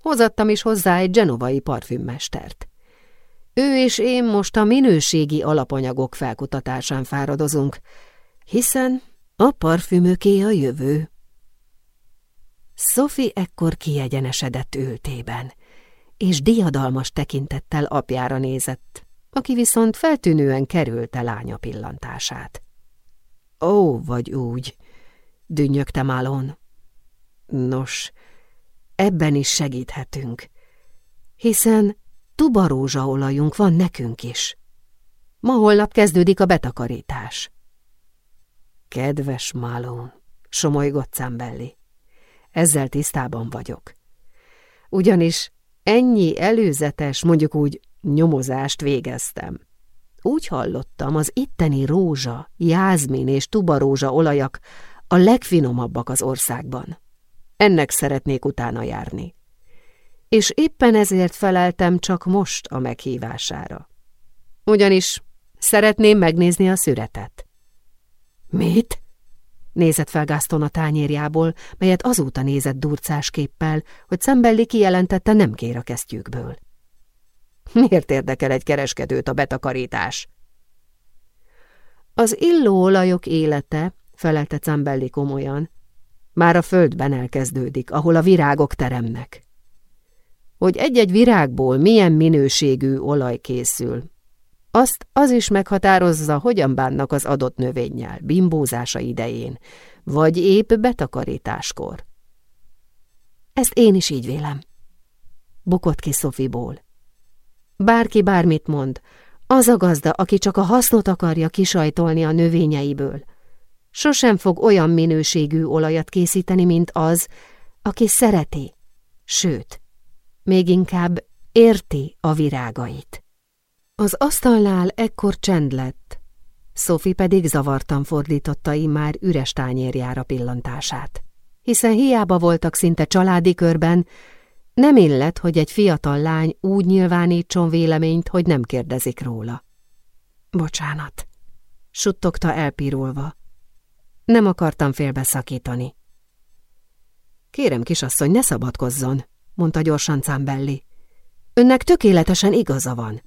Hozattam is hozzá egy genovai parfümmestert. Ő és én most a minőségi alapanyagok felkutatásán fáradozunk, hiszen a parfümöké a jövő. Sophie ekkor kiegyenesedett ültében, és diadalmas tekintettel apjára nézett, aki viszont feltűnően kerülte lánya pillantását. Ó, vagy úgy, dünnyögte Malon. Nos, ebben is segíthetünk, hiszen tubarózsaolajunk van nekünk is. Ma holnap kezdődik a betakarítás. Kedves Malon, somolygott Számbelli, ezzel tisztában vagyok. Ugyanis ennyi előzetes, mondjuk úgy, nyomozást végeztem. Úgy hallottam, az itteni rózsa, jázmin és tubarózsa olajak a legfinomabbak az országban. Ennek szeretnék utána járni. És éppen ezért feleltem csak most a meghívására. Ugyanis szeretném megnézni a szüretet. Mit? Nézett fel Gaston a tányérjából, melyet azóta nézett durcásképpel, hogy Szembelli kijelentette nem kér a kesztyűkből. Miért érdekel egy kereskedőt a betakarítás? Az illóolajok élete felelte Cambelli komolyan. Már a földben elkezdődik, ahol a virágok teremnek. Hogy egy-egy virágból milyen minőségű olaj készül, azt az is meghatározza, hogyan bánnak az adott növényjel, bimbózása idején, vagy épp betakarításkor. Ezt én is így vélem. Bukott ki Szofiból. Bárki bármit mond, az a gazda, aki csak a hasznot akarja kisajtolni a növényeiből, sosem fog olyan minőségű olajat készíteni, mint az, aki szereti, sőt, még inkább érti a virágait. Az asztalnál ekkor csend lett, Sophie pedig zavartan fordította már üres tányérjára pillantását, hiszen hiába voltak szinte családi körben, nem illet, hogy egy fiatal lány úgy nyilvánítson véleményt, hogy nem kérdezik róla. Bocsánat, suttogta elpirulva. Nem akartam félbeszakítani. Kérem, kisasszony, ne szabadkozzon, mondta gyorsan Cámbelli. Önnek tökéletesen igaza van.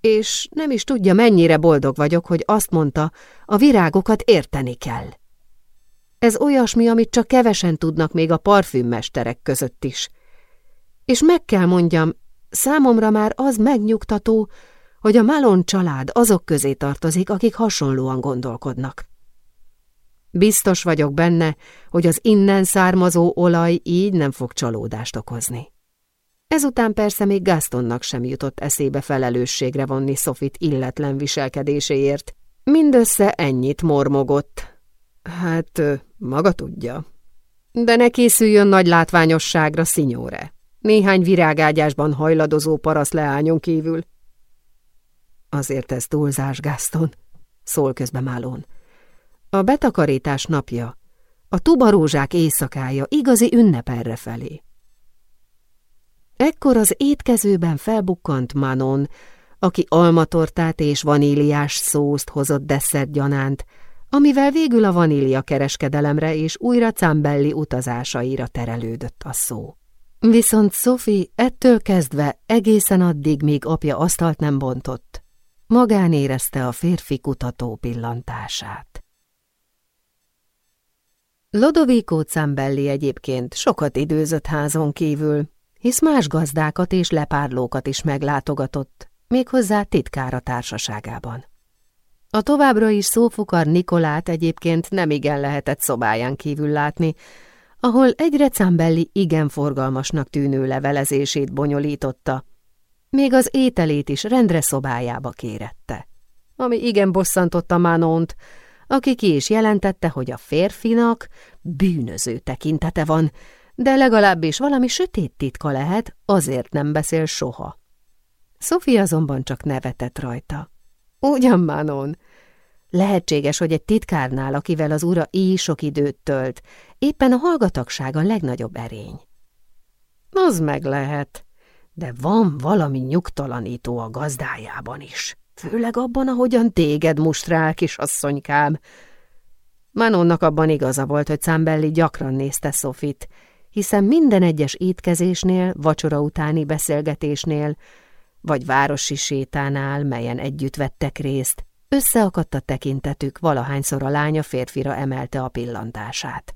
És nem is tudja, mennyire boldog vagyok, hogy azt mondta, a virágokat érteni kell. Ez olyasmi, amit csak kevesen tudnak még a parfümmesterek között is. És meg kell mondjam, számomra már az megnyugtató, hogy a Malon család azok közé tartozik, akik hasonlóan gondolkodnak. Biztos vagyok benne, hogy az innen származó olaj így nem fog csalódást okozni. Ezután persze még Gastonnak sem jutott eszébe felelősségre vonni Sofit illetlen viselkedéséért. Mindössze ennyit mormogott. Hát, maga tudja. De ne készüljön nagy látványosságra, szinyóre. Néhány virágágyásban hajladozó parasz leányon kívül. Azért ez túlzás, Gaston, szól közbe Málón. A betakarítás napja, a tubarózsák éjszakája igazi ünnep errefelé. Ekkor az étkezőben felbukkant Manon, aki almatortát és vaníliás szószt hozott desszert gyanánt, amivel végül a vanília kereskedelemre és újra Cambelli utazásaira terelődött a szó. Viszont Sophie ettől kezdve egészen addig, míg apja asztalt nem bontott, magán érezte a férfi kutató pillantását. Lodovico Cambelli egyébként sokat időzött házon kívül, hisz más gazdákat és lepárlókat is meglátogatott, méghozzá titkára társaságában. A továbbra is szófukar Nikolát egyébként nem igen lehetett szobáján kívül látni, ahol egyre Cambelli igen forgalmasnak tűnő levelezését bonyolította, még az ételét is rendre szobájába kérette. Ami igen bosszantotta Manont, aki ki is jelentette, hogy a férfinak bűnöző tekintete van, de legalábbis valami sötét titka lehet, azért nem beszél soha. Sofia azonban csak nevetett rajta. Ugyan, Manon, Lehetséges, hogy egy titkárnál, akivel az ura így sok időt tölt, éppen a hallgatagság a legnagyobb erény. Az meg lehet, de van valami nyugtalanító a gazdájában is, főleg abban, ahogyan téged mustrál, kisasszonykám. Manonnak abban igaza volt, hogy Számbelli gyakran nézte Sofit, hiszen minden egyes étkezésnél, vacsora utáni beszélgetésnél, vagy városi sétánál, melyen együtt vettek részt, Összeakadt a tekintetük, valahányszor a lánya férfira emelte a pillantását.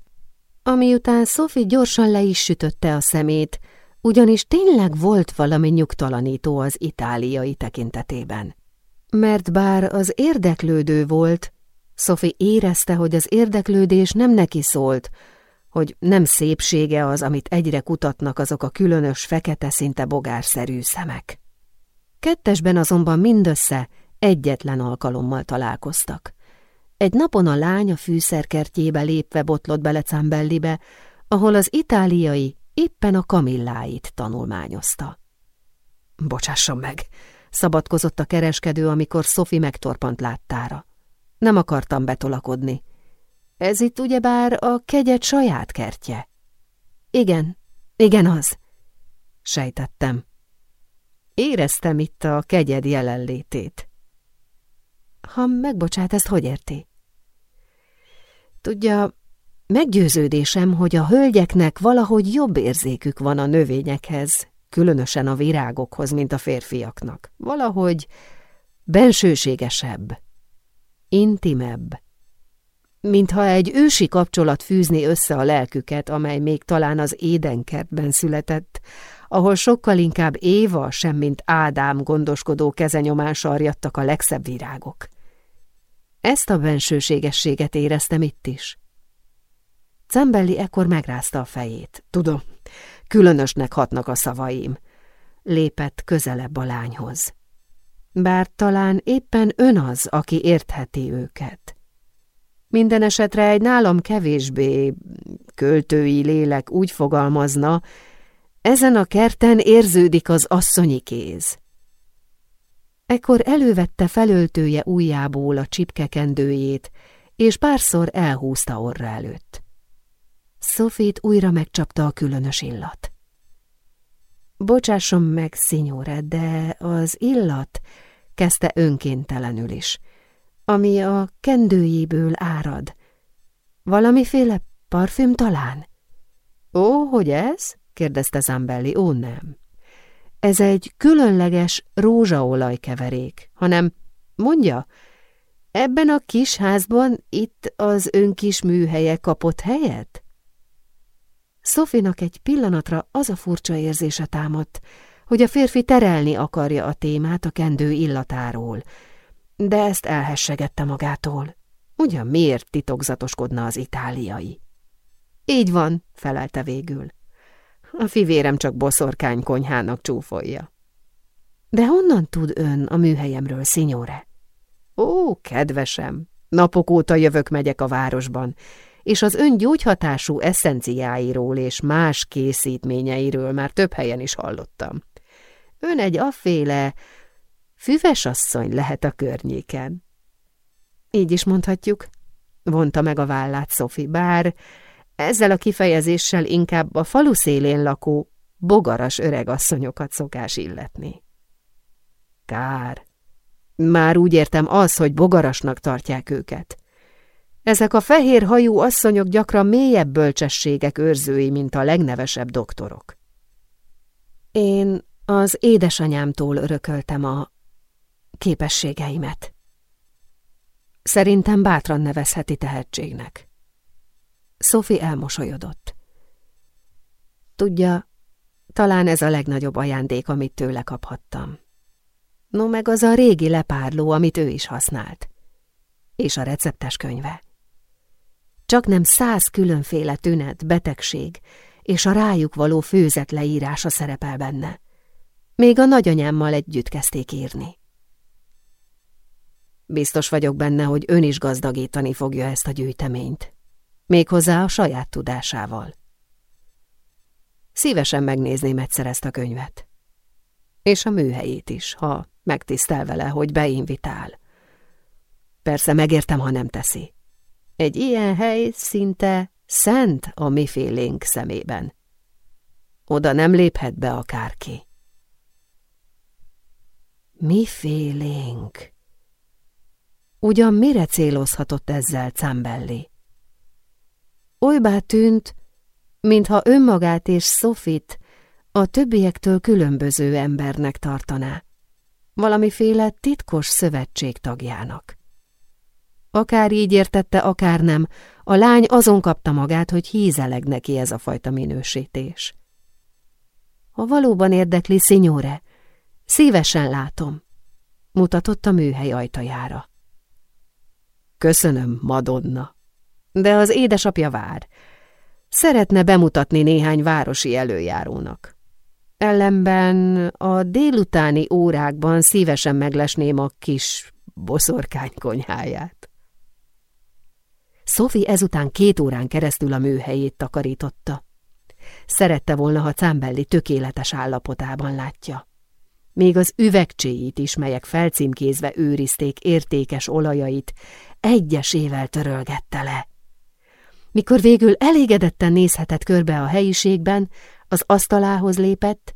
Ami után Sophie gyorsan le is sütötte a szemét, ugyanis tényleg volt valami nyugtalanító az itáliai tekintetében. Mert bár az érdeklődő volt, Sophie érezte, hogy az érdeklődés nem neki szólt, hogy nem szépsége az, amit egyre kutatnak azok a különös fekete szinte bogárszerű szemek. Kettesben azonban mindössze Egyetlen alkalommal találkoztak. Egy napon a lány a fűszerkertjébe lépve botlott bele Cambellibe, ahol az itáliai éppen a kamilláit tanulmányozta. Bocsásson meg, szabadkozott a kereskedő, amikor Szofi megtorpant láttára. Nem akartam betolakodni. Ez itt ugyebár a kegyet saját kertje. Igen, igen az. Sejtettem. Éreztem itt a kegyed jelenlétét. Ha megbocsát, ezt hogy érti? Tudja, meggyőződésem, hogy a hölgyeknek valahogy jobb érzékük van a növényekhez, különösen a virágokhoz, mint a férfiaknak. Valahogy bensőségesebb, intimebb, mintha egy ősi kapcsolat fűzni össze a lelküket, amely még talán az édenkertben született, ahol sokkal inkább Éva, semmint Ádám gondoskodó kezenyomán sarjadtak a legszebb virágok. Ezt a bensőségességet éreztem itt is. Cembelli ekkor megrázta a fejét. Tudom, különösnek hatnak a szavaim. Lépett közelebb a lányhoz. Bár talán éppen ön az, aki értheti őket. Minden esetre egy nálam kevésbé költői lélek úgy fogalmazna, ezen a kerten érződik az asszonyi kéz. Ekkor elővette felöltője ujjából a csipkekendőjét, és párszor elhúzta orra előtt. Szofét újra megcsapta a különös illat. Bocsásson meg, szinyóre, de az illat, kezdte önkéntelenül is, ami a kendőjéből árad. Valamiféle parfüm talán? Ó, hogy ez? kérdezte Zambelli. Ó, nem. Ez egy különleges rózsaolajkeverék, hanem, mondja, ebben a kis házban itt az ön kis műhelye kapott helyet? Szofinak egy pillanatra az a furcsa érzése támadt, hogy a férfi terelni akarja a témát a kendő illatáról, de ezt elhessegette magától. Ugyan miért titokzatoskodna az itáliai? Így van, felelte végül. A fivérem csak boszorkány konyhának csúfolja. De honnan tud ön a műhelyemről, szinyóre? Ó, kedvesem, napok óta jövök-megyek a városban, és az ön gyógyhatású eszenciáiról és más készítményeiről már több helyen is hallottam. Ön egy afféle füves asszony lehet a környéken. Így is mondhatjuk, vonta meg a vállát Szofi, bár ezzel a kifejezéssel inkább a falu szélén lakó, bogaras öregasszonyokat szokás illetni. Kár. Már úgy értem az, hogy bogarasnak tartják őket. Ezek a fehér hajú asszonyok gyakran mélyebb bölcsességek őrzői, mint a legnevesebb doktorok. Én az édesanyámtól örököltem a képességeimet. Szerintem bátran nevezheti tehetségnek. Sophie elmosolyodott. Tudja, talán ez a legnagyobb ajándék, amit tőle kaphattam. No meg az a régi lepárló, amit ő is használt. És a receptes könyve. Csak nem száz különféle tünet, betegség, és a rájuk való főzet leírása szerepel benne. Még a nagyanyámmal együtt kezdték írni. Biztos vagyok benne, hogy ön is gazdagítani fogja ezt a gyűjteményt. Méghozzá a saját tudásával. Szívesen megnézném egyszer ezt a könyvet. És a műhelyét is, ha megtisztel vele, hogy beinvitál. Persze megértem, ha nem teszi. Egy ilyen hely szinte szent a mi félénk szemében. Oda nem léphet be akárki. Mi félénk? Ugyan mire célozhatott ezzel Cambelli? Olybá tűnt, mintha önmagát és Sofit a többiektől különböző embernek tartaná, valamiféle titkos szövetség tagjának. Akár így értette, akár nem, a lány azon kapta magát, hogy hízeleg neki ez a fajta minősítés. Ha valóban érdekli, szinyóre, szívesen látom, mutatott a műhely ajtajára. Köszönöm, Madonna. De az édesapja vár. Szeretne bemutatni néhány városi előjárónak. Ellenben a délutáni órákban szívesen meglesném a kis boszorkány konyháját. Sophie ezután két órán keresztül a műhelyét takarította. Szerette volna, ha Cámbelli tökéletes állapotában látja. Még az üvegcséit is, melyek felcímkézve őrizték értékes olajait, egyesével törölgette le. Mikor végül elégedetten nézhetett körbe a helyiségben, az asztalához lépett,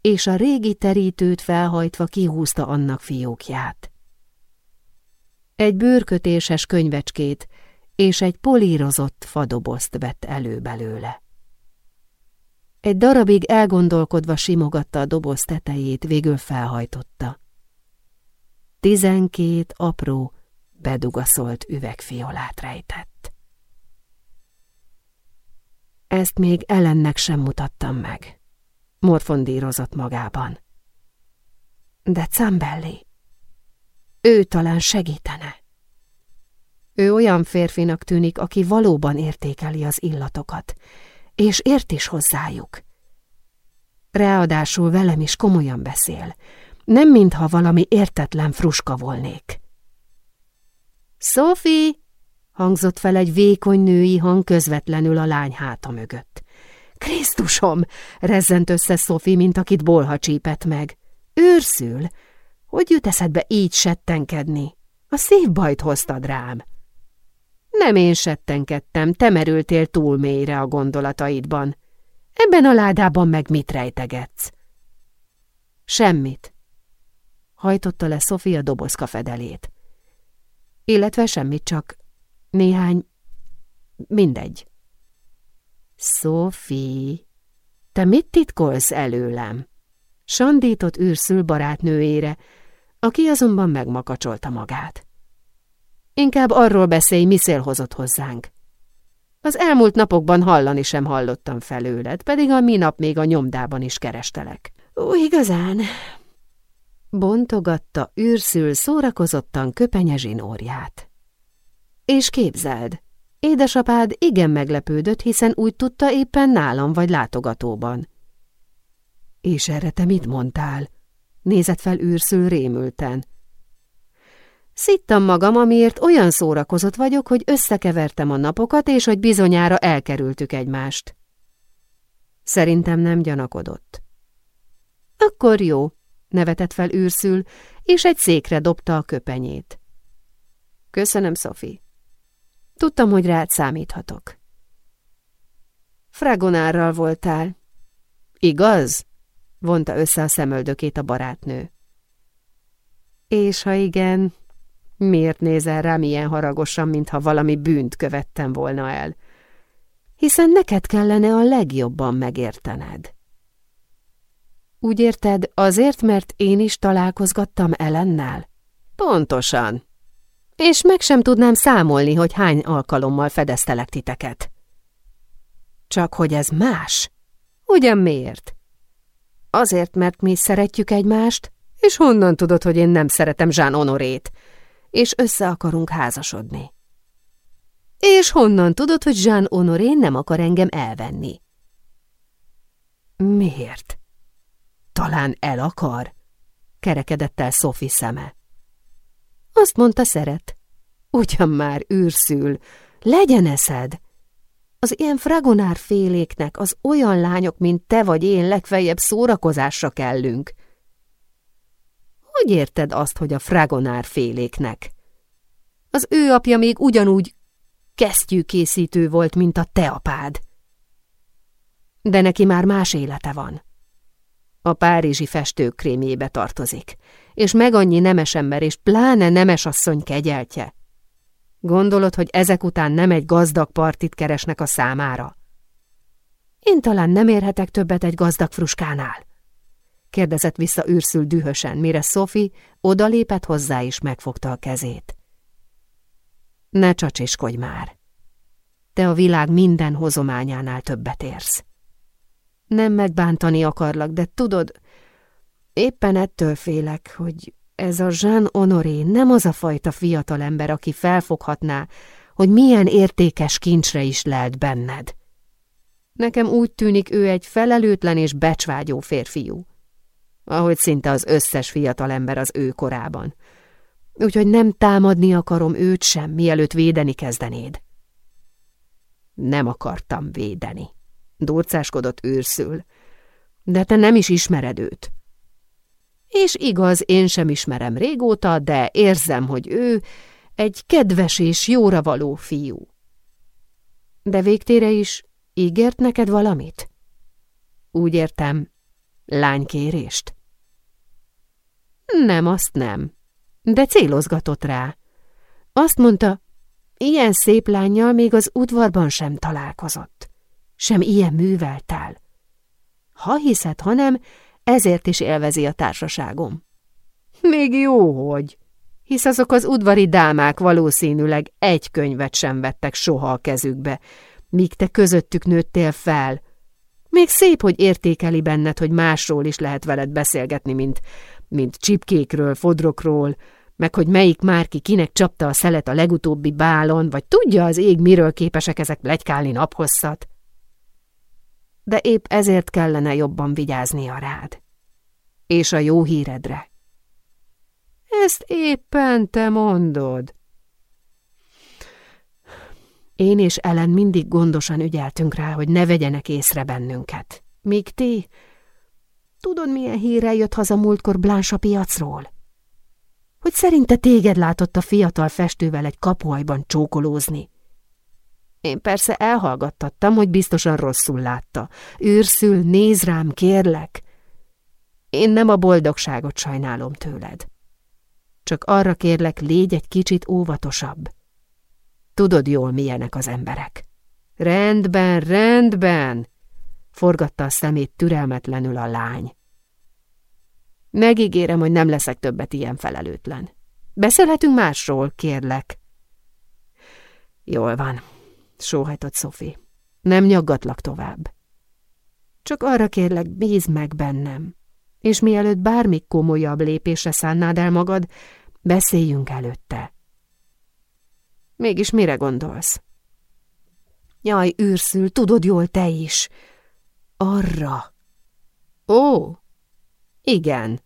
és a régi terítőt felhajtva kihúzta annak fiókját. Egy bőrkötéses könyvecskét és egy polírozott fadobozt vett elő belőle. Egy darabig elgondolkodva simogatta a doboz tetejét, végül felhajtotta. Tizenkét apró, bedugaszolt üvegfiolát rejtett. Ezt még ellennek sem mutattam meg, morfondírozott magában. De Cambelli, ő talán segítene. Ő olyan férfinak tűnik, aki valóban értékeli az illatokat, és ért is hozzájuk. Ráadásul velem is komolyan beszél, nem mintha valami értetlen fruska volnék. Sophie! hangzott fel egy vékony női hang közvetlenül a lány háta mögött. Krisztusom! rezzent össze Sophie, mint akit bolha csípett meg. Őrszül! Hogy jut eszedbe így settenkedni? A szívbajt hoztad rám. Nem én settenkedtem, te merültél túl mélyre a gondolataidban. Ebben a ládában meg mit rejtegetsz? Semmit. Hajtotta le Sofia dobozka fedelét. Illetve semmit, csak néhány... Mindegy. Sophie, te mit titkolsz előlem? Sandított űrszül barátnőjére, aki azonban megmakacsolta magát. Inkább arról beszélj, mi szél hozott hozzánk. Az elmúlt napokban hallani sem hallottam felőled, pedig a minap még a nyomdában is kerestelek. Ó, igazán? Bontogatta űrszül szórakozottan köpenye zsinórját. És képzeld, édesapád igen meglepődött, hiszen úgy tudta éppen nálam vagy látogatóban. És erre te mit mondtál? Nézett fel űrszül rémülten. Szittam magam, amiért olyan szórakozott vagyok, hogy összekevertem a napokat, és hogy bizonyára elkerültük egymást. Szerintem nem gyanakodott. Akkor jó, nevetett fel űrszül, és egy székre dobta a köpenyét. Köszönöm, Sophie. Tudtam, hogy rád számíthatok. Fragonárral voltál. Igaz? vonta össze a szemöldökét a barátnő. És ha igen, miért nézel rám ilyen haragosan, mintha valami bűnt követtem volna el? Hiszen neked kellene a legjobban megértened. Úgy érted, azért, mert én is találkozgattam Ellennel? Pontosan. És meg sem tudnám számolni, hogy hány alkalommal fedeztelek titeket. Csak hogy ez más? Ugyan miért? Azért, mert mi szeretjük egymást, és honnan tudod, hogy én nem szeretem Jean Honorét, és össze akarunk házasodni? És honnan tudod, hogy Jean Honoré nem akar engem elvenni? Miért? Talán el akar? Kerekedett el Sophie szeme. Azt mondta, szeret. Ugyan már űrszül, legyen eszed. Az ilyen fragonár féléknek az olyan lányok, mint te vagy én legfeljebb szórakozásra kellünk. Hogy érted azt, hogy a fragonár féléknek? Az ő apja még ugyanúgy kesztyűkészítő volt, mint a te apád. De neki már más élete van. A párizsi festők krémjébe tartozik, és meg annyi nemes ember, és pláne nemes asszony kegyeltje. Gondolod, hogy ezek után nem egy gazdag partit keresnek a számára? Én talán nem érhetek többet egy gazdag fruskánál? Kérdezett vissza űrszül dühösen, mire Sophie odalépett hozzá és megfogta a kezét. Ne csacsiskodj már! Te a világ minden hozományánál többet érsz. Nem megbántani akarlak, de tudod, éppen ettől félek, hogy ez a Jean Honoré nem az a fajta fiatalember, aki felfoghatná, hogy milyen értékes kincsre is lelt benned. Nekem úgy tűnik, ő egy felelőtlen és becsvágyó férfiú, ahogy szinte az összes fiatalember az ő korában. Úgyhogy nem támadni akarom őt sem, mielőtt védeni kezdenéd. Nem akartam védeni, durcáskodott őrszül, de te nem is ismered őt. És igaz, én sem ismerem régóta, de érzem, hogy ő egy kedves és jóra való fiú. De végtére is ígért neked valamit? Úgy értem, lánykérést? Nem, azt nem, de célozgatott rá. Azt mondta, ilyen szép lányjal még az udvarban sem találkozott, sem ilyen műveltál. Ha hiszed, hanem ezért is élvezi a társaságom. Még jó, hogy, hisz azok az udvari dámák valószínűleg egy könyvet sem vettek soha a kezükbe, míg te közöttük nőttél fel. Még szép, hogy értékeli benned, hogy másról is lehet veled beszélgetni, mint, mint csipkékről, fodrokról, meg hogy melyik márki kinek csapta a szelet a legutóbbi bálon, vagy tudja az ég, miről képesek ezek plegykálni naphosszat de épp ezért kellene jobban vigyázni a rád. És a jó híredre. Ezt éppen te mondod. Én és Ellen mindig gondosan ügyeltünk rá, hogy ne vegyenek észre bennünket. Míg ti... Tudod, milyen hírrel jött haza múltkor Blanche a piacról? Hogy szerinte téged látott a fiatal festővel egy kapuajban csókolózni. Én persze elhallgattattam, hogy biztosan rosszul látta. Őrszül, néz rám, kérlek. Én nem a boldogságot sajnálom tőled. Csak arra kérlek, légy egy kicsit óvatosabb. Tudod jól, milyenek az emberek. Rendben, rendben, forgatta a szemét türelmetlenül a lány. Megígérem, hogy nem leszek többet ilyen felelőtlen. Beszélhetünk másról, kérlek. Jól van, sóhajtott Sophie. Nem nyaggatlak tovább. Csak arra kérlek, bízd meg bennem, és mielőtt bármi komolyabb lépésre szánnád el magad, beszéljünk előtte. Mégis mire gondolsz? Jaj, űrszül, tudod jól te is. Arra. Ó, igen.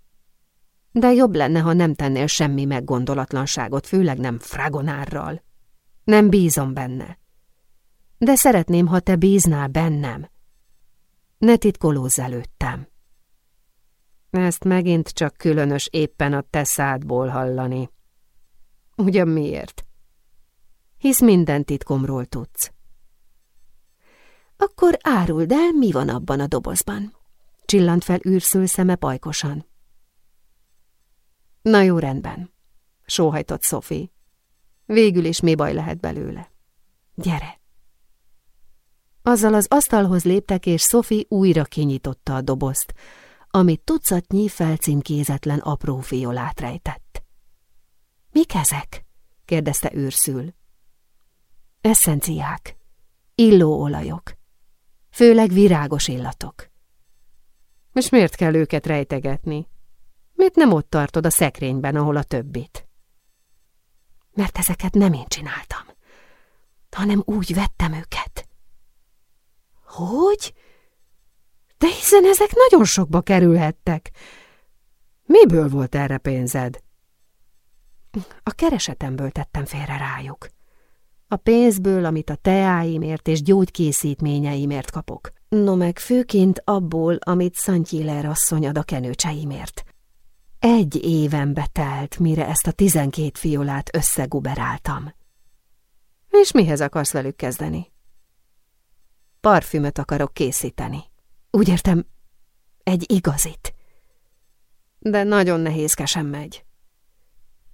De jobb lenne, ha nem tennél semmi meggondolatlanságot, főleg nem fragonárral. Nem bízom benne de szeretném, ha te bíznál bennem. Ne titkolózz előttem. Ezt megint csak különös éppen a te szádból hallani. Ugyan miért? Hisz minden titkomról tudsz. Akkor áruld el, mi van abban a dobozban. Csillant fel űrszül szeme pajkosan. Na jó, rendben, sóhajtott Sophie. Végül is mi baj lehet belőle? Gyere! Azzal az asztalhoz léptek, és Sophie újra kinyitotta a dobozt, amit tucatnyi felcímkézetlen apró fiolát rejtett. Mik ezek? kérdezte őrszül. Eszenciák, illóolajok, főleg virágos illatok. És miért kell őket rejtegetni? Miért nem ott tartod a szekrényben, ahol a többit? Mert ezeket nem én csináltam, hanem úgy vettem őket. Hogy? De hiszen ezek nagyon sokba kerülhettek. Miből volt erre pénzed? A keresetemből tettem félre rájuk. A pénzből, amit a teáimért és gyógykészítményeimért kapok. No meg főként abból, amit Szantyiler asszony a kenőcseimért. Egy éven betelt, mire ezt a tizenkét fiolát összeguberáltam. És mihez akarsz velük kezdeni? Parfümöt akarok készíteni. Úgy értem, egy igazit. De nagyon nehézkesen megy.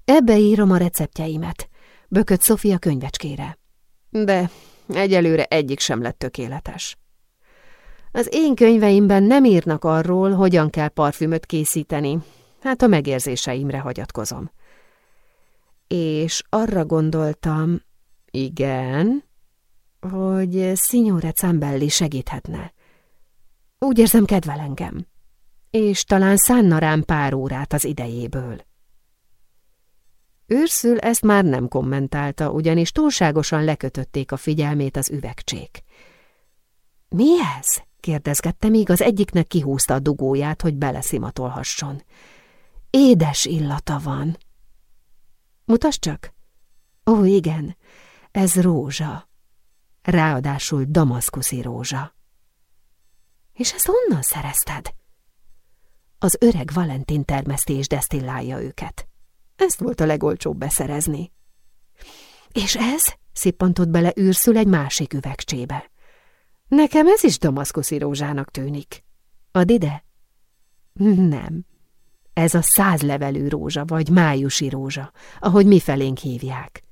Ebbe írom a receptjeimet, bökött Sofia könyvecskére. De egyelőre egyik sem lett tökéletes. Az én könyveimben nem írnak arról, hogyan kell parfümöt készíteni, hát a megérzéseimre hagyatkozom. És arra gondoltam, igen, hogy Signore Zambelli segíthetne. Úgy érzem, kedvel engem, és talán szánna rám pár órát az idejéből. Őrszül ezt már nem kommentálta, ugyanis túlságosan lekötötték a figyelmét az üvegcsék. – Mi ez? – kérdezgette, míg az egyiknek kihúzta a dugóját, hogy beleszimatolhasson. – Édes illata van. – Mutasd csak! – Ó, igen, ez rózsa. Ráadásul damaszkuszi rózsa. – És ezt honnan szerezted? Az öreg Valentin termesztés desztillálja őket. Ezt volt a legolcsóbb beszerezni. És ez? szippantott bele űrszül egy másik üvegcsébe. Nekem ez is damaszkuszi rózsának tűnik. Ad ide? Nem. Ez a százlevelű rózsa, vagy májusi rózsa, ahogy mi felénk hívják.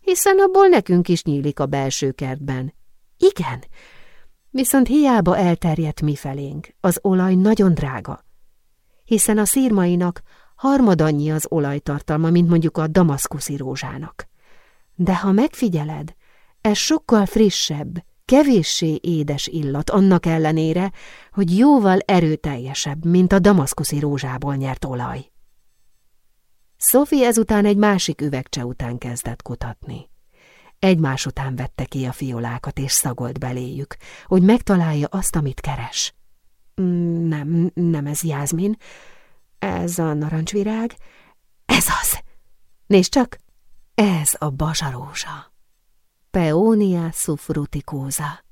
Hiszen abból nekünk is nyílik a belső kertben. Igen, viszont hiába elterjedt mi felénk, az olaj nagyon drága, hiszen a szírmainak harmad annyi az olajtartalma, mint mondjuk a damaszkuszi rózsának. De ha megfigyeled, ez sokkal frissebb, kevéssé édes illat annak ellenére, hogy jóval erőteljesebb, mint a damaszkuszi rózsából nyert olaj. Sophie ezután egy másik üvegcse után kezdett kutatni. Egymás után vette ki a fiolákat és szagolt beléjük, hogy megtalálja azt, amit keres. Mm, nem, nem ez Jászmin, ez a narancsvirág, ez az. Nézd csak, ez a bazsarózsa. Peonia sufruticóza.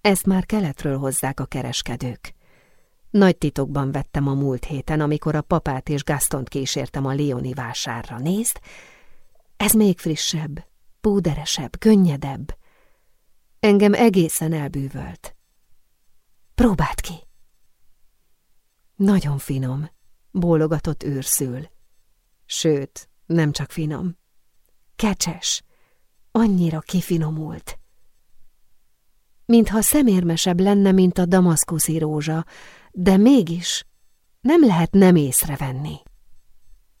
Ezt már keletről hozzák a kereskedők. Nagy titokban vettem a múlt héten, amikor a papát és Gastont kísértem a Leoni vásárra. Nézd, ez még frissebb, púderesebb, könnyedebb. Engem egészen elbűvölt. Próbáld ki! Nagyon finom, bólogatott őrszül. Sőt, nem csak finom. Kecses, annyira kifinomult. Mintha szemérmesebb lenne, mint a damaszkuszi rózsa, de mégis nem lehet nem észrevenni.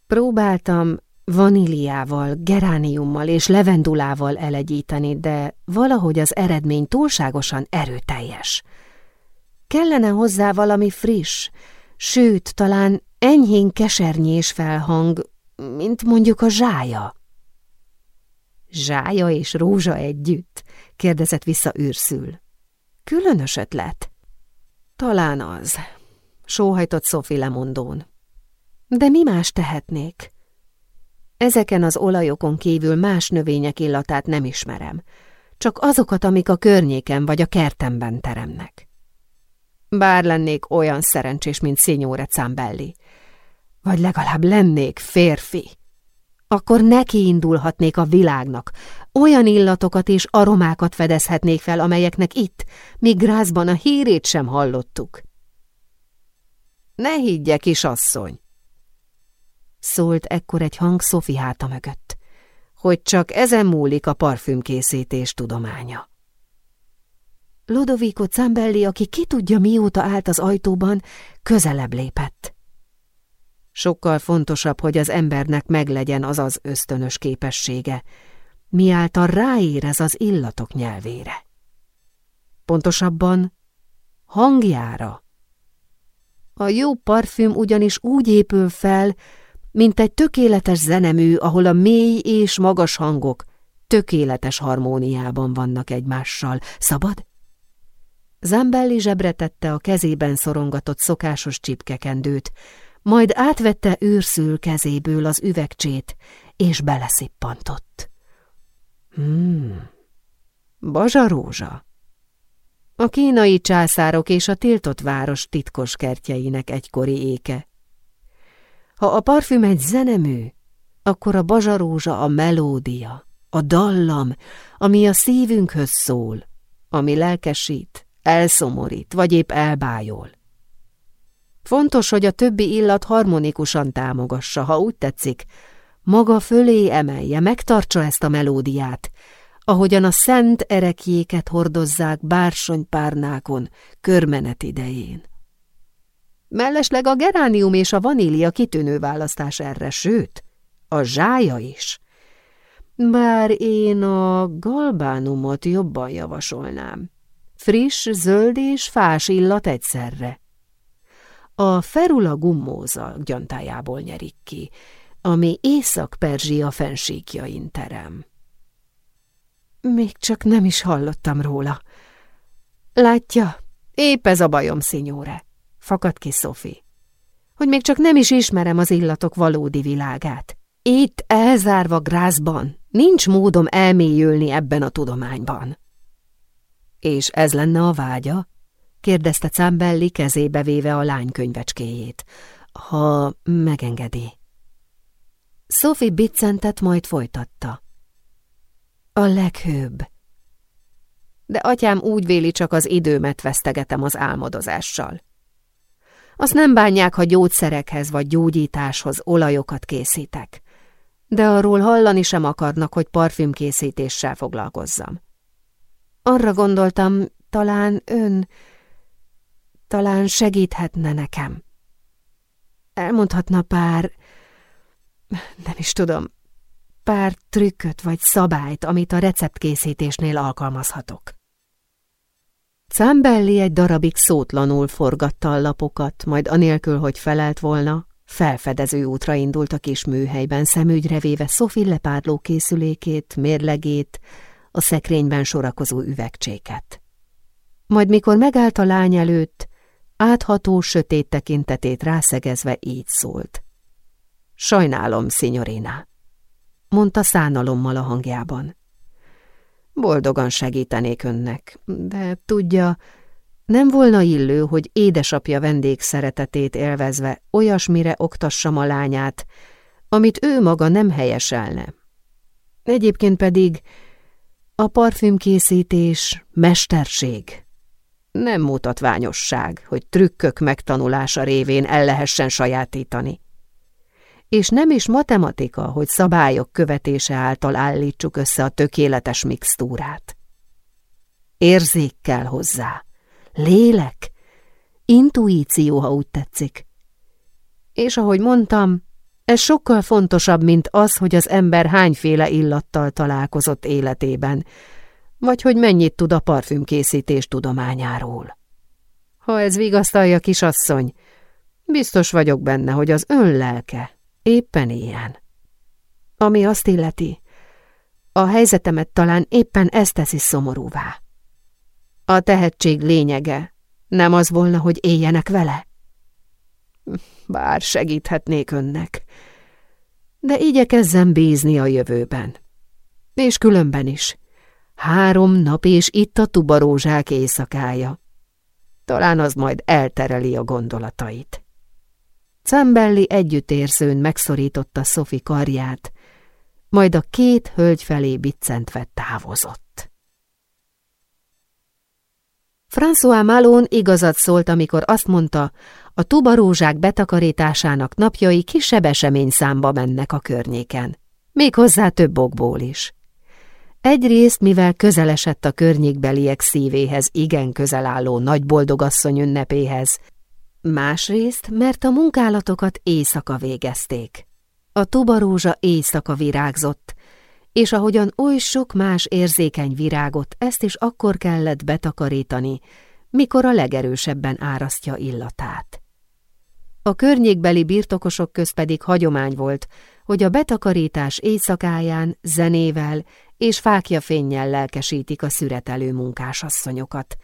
Próbáltam vaníliával, gerániummal és levendulával elegyíteni, de valahogy az eredmény túlságosan erőteljes. Kellene hozzá valami friss, sőt, talán enyhén kesernyés felhang, mint mondjuk a zsája. Zsája és rózsa együtt? kérdezett vissza őrszül. Különös ötlet. Talán az, sóhajtott Sophie lemondón. De mi más tehetnék? Ezeken az olajokon kívül más növények illatát nem ismerem, csak azokat, amik a környéken vagy a kertemben teremnek. Bár lennék olyan szerencsés, mint Signore Zambelli. Vagy legalább lennék férfi. Akkor neki indulhatnék a világnak, olyan illatokat és aromákat fedezhetnék fel, amelyeknek itt, míg Grázban a hírét sem hallottuk. Ne higgye, kisasszony! Szólt ekkor egy hang Szofi háta mögött, hogy csak ezen múlik a parfümkészítés tudománya. Lodovico Zambelli, aki ki tudja mióta állt az ajtóban, közelebb lépett. Sokkal fontosabb, hogy az embernek meglegyen az az ösztönös képessége, miáltal ráérez az illatok nyelvére. Pontosabban hangjára. A jó parfüm ugyanis úgy épül fel, mint egy tökéletes zenemű, ahol a mély és magas hangok tökéletes harmóniában vannak egymással. Szabad? Zambelli zsebre tette a kezében szorongatott szokásos csipkekendőt, majd átvette őrszül kezéből az üvegcsét, és beleszippantott. Hmm, bazsarózsa. A kínai császárok és a tiltott város titkos kertjeinek egykori éke. Ha a parfüm egy zenemű, akkor a bazsarózsa a melódia, a dallam, ami a szívünkhöz szól, ami lelkesít, elszomorít, vagy épp elbájol. Fontos, hogy a többi illat harmonikusan támogassa, ha úgy tetszik, maga fölé emelje, megtartsa ezt a melódiát, ahogyan a szent erekjéket hordozzák bársonypárnákon körmenet idején. Mellesleg a geránium és a vanília kitűnő választás erre, sőt, a zsája is. Bár én a galbánumot jobban javasolnám. Friss, zöld és fás illat egyszerre. A ferula gummóza gyantájából nyerik ki, ami Észak-Perzsia fensíkjain terem. Még csak nem is hallottam róla. Látja, épp ez a bajom, szinyóre, fakad ki Szofi, hogy még csak nem is ismerem az illatok valódi világát. Itt elzárva grázban nincs módom elmélyülni ebben a tudományban. És ez lenne a vágya? kérdezte Cámbelli kezébe véve a lány könyvecskéjét. Ha megengedi. Sophie biccentett, majd folytatta. A leghőbb. De atyám úgy véli, csak az időmet vesztegetem az álmodozással. Azt nem bánják, ha gyógyszerekhez vagy gyógyításhoz olajokat készítek, de arról hallani sem akarnak, hogy parfümkészítéssel foglalkozzam. Arra gondoltam, talán ön, talán segíthetne nekem. Elmondhatna pár, nem is tudom, pár trükköt vagy szabályt, amit a receptkészítésnél alkalmazhatok. Cámbelli egy darabig szótlanul forgatta a lapokat, majd anélkül, hogy felelt volna, felfedező útra indult a kis műhelyben, szemügyre véve Szofi lepárló készülékét, mérlegét, a szekrényben sorakozó üvegcséket. Majd mikor megállt a lány előtt, átható, sötét tekintetét rászegezve így szólt. Sajnálom, szinyorina, mondta szánalommal a hangjában. Boldogan segítenék önnek, de tudja, nem volna illő, hogy édesapja vendég szeretetét élvezve olyasmire oktassam a lányát, amit ő maga nem helyeselne. Egyébként pedig a parfümkészítés mesterség. Nem mutatványosság, hogy trükkök megtanulása révén el lehessen sajátítani. És nem is matematika, hogy szabályok követése által állítsuk össze a tökéletes mixtúrát. Érzék kell hozzá, lélek, intuíció, ha úgy tetszik. És ahogy mondtam, ez sokkal fontosabb, mint az, hogy az ember hányféle illattal találkozott életében, vagy hogy mennyit tud a parfümkészítés tudományáról. Ha ez vigasztalja, kisasszony, biztos vagyok benne, hogy az ön lelke éppen ilyen. Ami azt illeti, a helyzetemet talán éppen ez teszi szomorúvá. A tehetség lényege nem az volna, hogy éljenek vele? Bár segíthetnék önnek, de igyekezzem bízni a jövőben. És különben is. Három nap és itt a tubarózsák éjszakája. Talán az majd eltereli a gondolatait. Cembelli együttérzőn megszorította Szofi karját, majd a két hölgy felé biccentve távozott. François Malone igazat szólt, amikor azt mondta, a tubarózsák betakarításának napjai kisebb esemény számba mennek a környéken. Méghozzá több okból is. Egyrészt, mivel közelesett a környékbeliek szívéhez igen közel álló nagyboldogasszony ünnepéhez, másrészt, mert a munkálatokat éjszaka végezték. A tubarózsa éjszaka virágzott, és ahogyan oly sok más érzékeny virágot, ezt is akkor kellett betakarítani, mikor a legerősebben árasztja illatát. A környékbeli birtokosok köz pedig hagyomány volt, hogy a betakarítás éjszakáján zenével és fákja fénnyel lelkesítik a szüretelő munkásasszonyokat,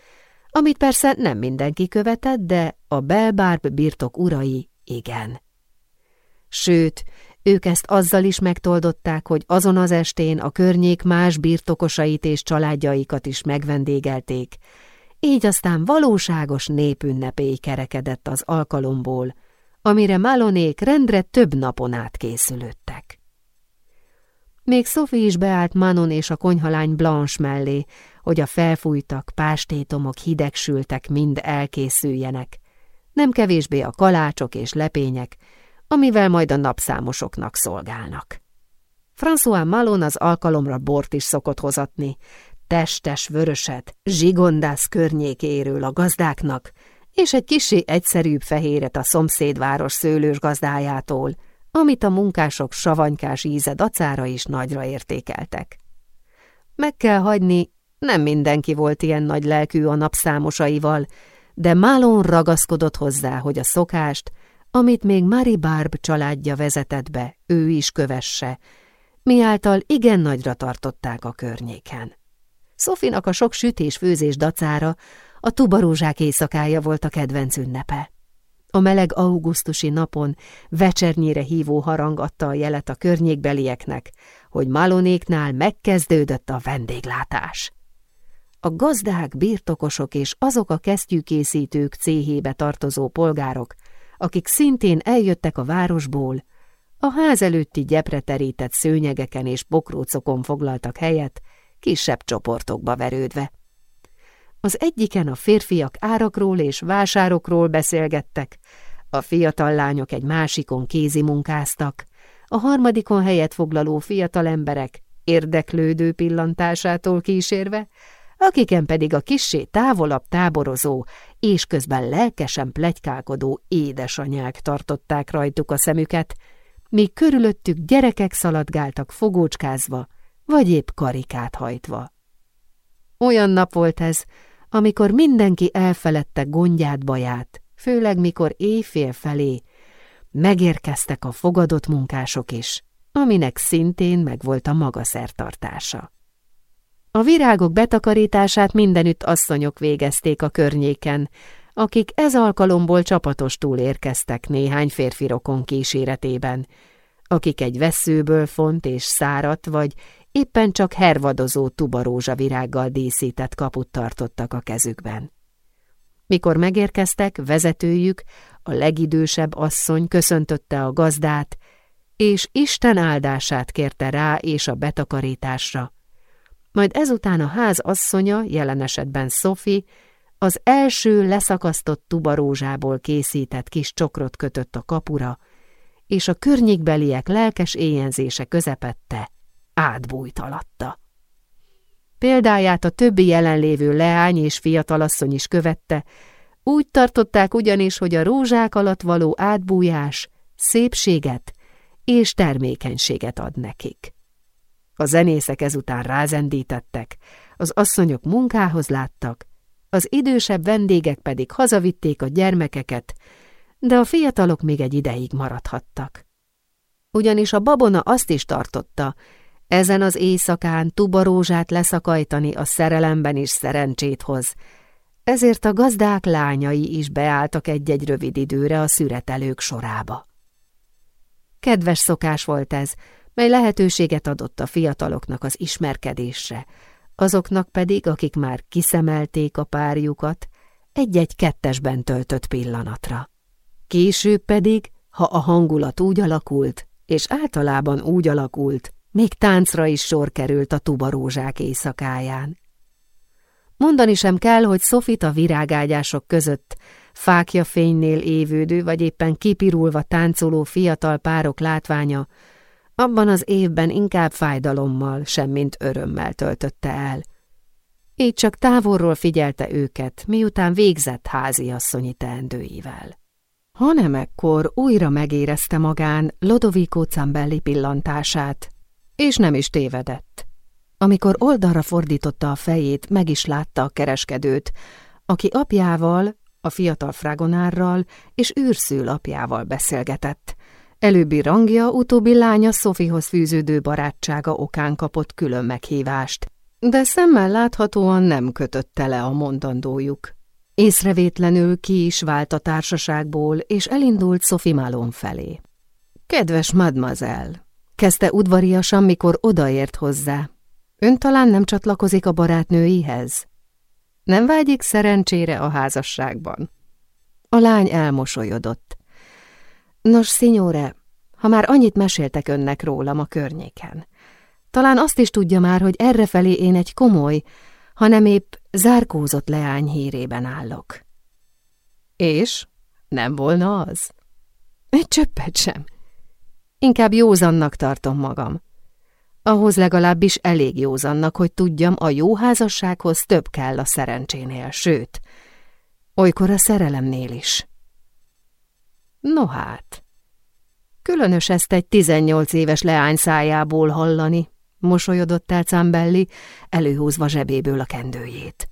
amit persze nem mindenki követett, de a Belbárb birtok urai igen. Sőt, ők ezt azzal is megtoldották, hogy azon az estén a környék más birtokosait és családjaikat is megvendégelték, így aztán valóságos népünnepély kerekedett az alkalomból, amire Malonék rendre több napon át készülődtek. Még Sophie is beállt Manon és a konyhalány Blanche mellé, hogy a felfújtak, pástétomok hidegsültek mind elkészüljenek, nem kevésbé a kalácsok és lepények, amivel majd a napszámosoknak szolgálnak. François Malon az alkalomra bort is szokott hozatni, testes vöröset, zsigondász környékéről a gazdáknak, és egy kisé egyszerűbb fehéret a szomszédváros szőlős gazdájától, amit a munkások savanykás íze dacára is nagyra értékeltek. Meg kell hagyni, nem mindenki volt ilyen nagy lelkű a napszámosaival, de Málon ragaszkodott hozzá, hogy a szokást, amit még Mari Barb családja vezetett be, ő is kövesse, miáltal igen nagyra tartották a környéken. Szofinak a sok sütés-főzés dacára a tubarózsák éjszakája volt a kedvenc ünnepe. A meleg augusztusi napon vecsernyire hívó harang adta a jelet a környékbelieknek, hogy Malonéknál megkezdődött a vendéglátás. A gazdák, birtokosok és azok a kesztyűkészítők céhébe tartozó polgárok, akik szintén eljöttek a városból, a ház előtti gyepre terített szőnyegeken és bokrócokon foglaltak helyet, kisebb csoportokba verődve. Az egyiken a férfiak árakról és vásárokról beszélgettek, a fiatal lányok egy másikon kézi munkáztak, a harmadikon helyet foglaló fiatal emberek érdeklődő pillantásától kísérve, akiken pedig a kissé távolabb táborozó és közben lelkesen plegykálkodó édesanyák tartották rajtuk a szemüket, míg körülöttük gyerekek szaladgáltak fogócskázva, vagy épp karikát hajtva. Olyan nap volt ez, amikor mindenki elfeledte gondját, baját, főleg mikor éjfél felé megérkeztek a fogadott munkások is, aminek szintén megvolt a maga szertartása. A virágok betakarítását mindenütt asszonyok végezték a környéken, akik ez alkalomból csapatostul érkeztek néhány férfi rokon kíséretében, akik egy veszőből font és szárat vagy éppen csak hervadozó tubarózsa virággal díszített kaput tartottak a kezükben. Mikor megérkeztek, vezetőjük, a legidősebb asszony köszöntötte a gazdát, és Isten áldását kérte rá és a betakarításra. Majd ezután a ház asszonya, jelen esetben Sophie, az első leszakasztott tubarózsából készített kis csokrot kötött a kapura, és a környékbeliek lelkes éjenzése közepette átbújt alatta. Példáját a többi jelenlévő leány és fiatalasszony is követte, úgy tartották ugyanis, hogy a rózsák alatt való átbújás szépséget és termékenységet ad nekik. A zenészek ezután rázendítettek, az asszonyok munkához láttak, az idősebb vendégek pedig hazavitték a gyermekeket, de a fiatalok még egy ideig maradhattak. Ugyanis a babona azt is tartotta, ezen az éjszakán tubarózsát leszakajtani a szerelemben is szerencsét hoz, ezért a gazdák lányai is beálltak egy-egy rövid időre a szüretelők sorába. Kedves szokás volt ez, mely lehetőséget adott a fiataloknak az ismerkedésre, azoknak pedig, akik már kiszemelték a párjukat, egy-egy kettesben töltött pillanatra. Később pedig, ha a hangulat úgy alakult, és általában úgy alakult, még táncra is sor került a tubarózsák éjszakáján. Mondani sem kell, hogy Sofit a virágágyások között, fákja fénynél évődő vagy éppen kipirulva táncoló fiatal párok látványa, abban az évben inkább fájdalommal, semmint örömmel töltötte el. Így csak távolról figyelte őket, miután végzett háziasszonyi teendőivel. Hanem ekkor újra megérezte magán Lodovico Zambelli pillantását, és nem is tévedett. Amikor oldalra fordította a fejét, meg is látta a kereskedőt, aki apjával, a fiatal fragonárral és űrszül apjával beszélgetett. Előbbi rangja, utóbbi lánya Szofihoz fűződő barátsága okán kapott külön meghívást, de szemmel láthatóan nem kötötte le a mondandójuk. Észrevétlenül ki is vált a társaságból, és elindult Sophie Malon felé. Kedves mademoiselle, kezdte udvariasan, mikor odaért hozzá. Ön talán nem csatlakozik a barátnőihez? Nem vágyik szerencsére a házasságban? A lány elmosolyodott. Nos, szinyóre, ha már annyit meséltek önnek rólam a környéken, talán azt is tudja már, hogy errefelé én egy komoly, hanem épp zárkózott leány hírében állok. És? Nem volna az? Egy csöppet sem. Inkább józannak tartom magam. Ahhoz legalábbis elég józannak, hogy tudjam, a jó házassághoz több kell a szerencsénél, sőt, olykor a szerelemnél is. No hát, különös ezt egy tizennyolc éves leány szájából hallani, mosolyodott el Cambelli, előhúzva zsebéből a kendőjét.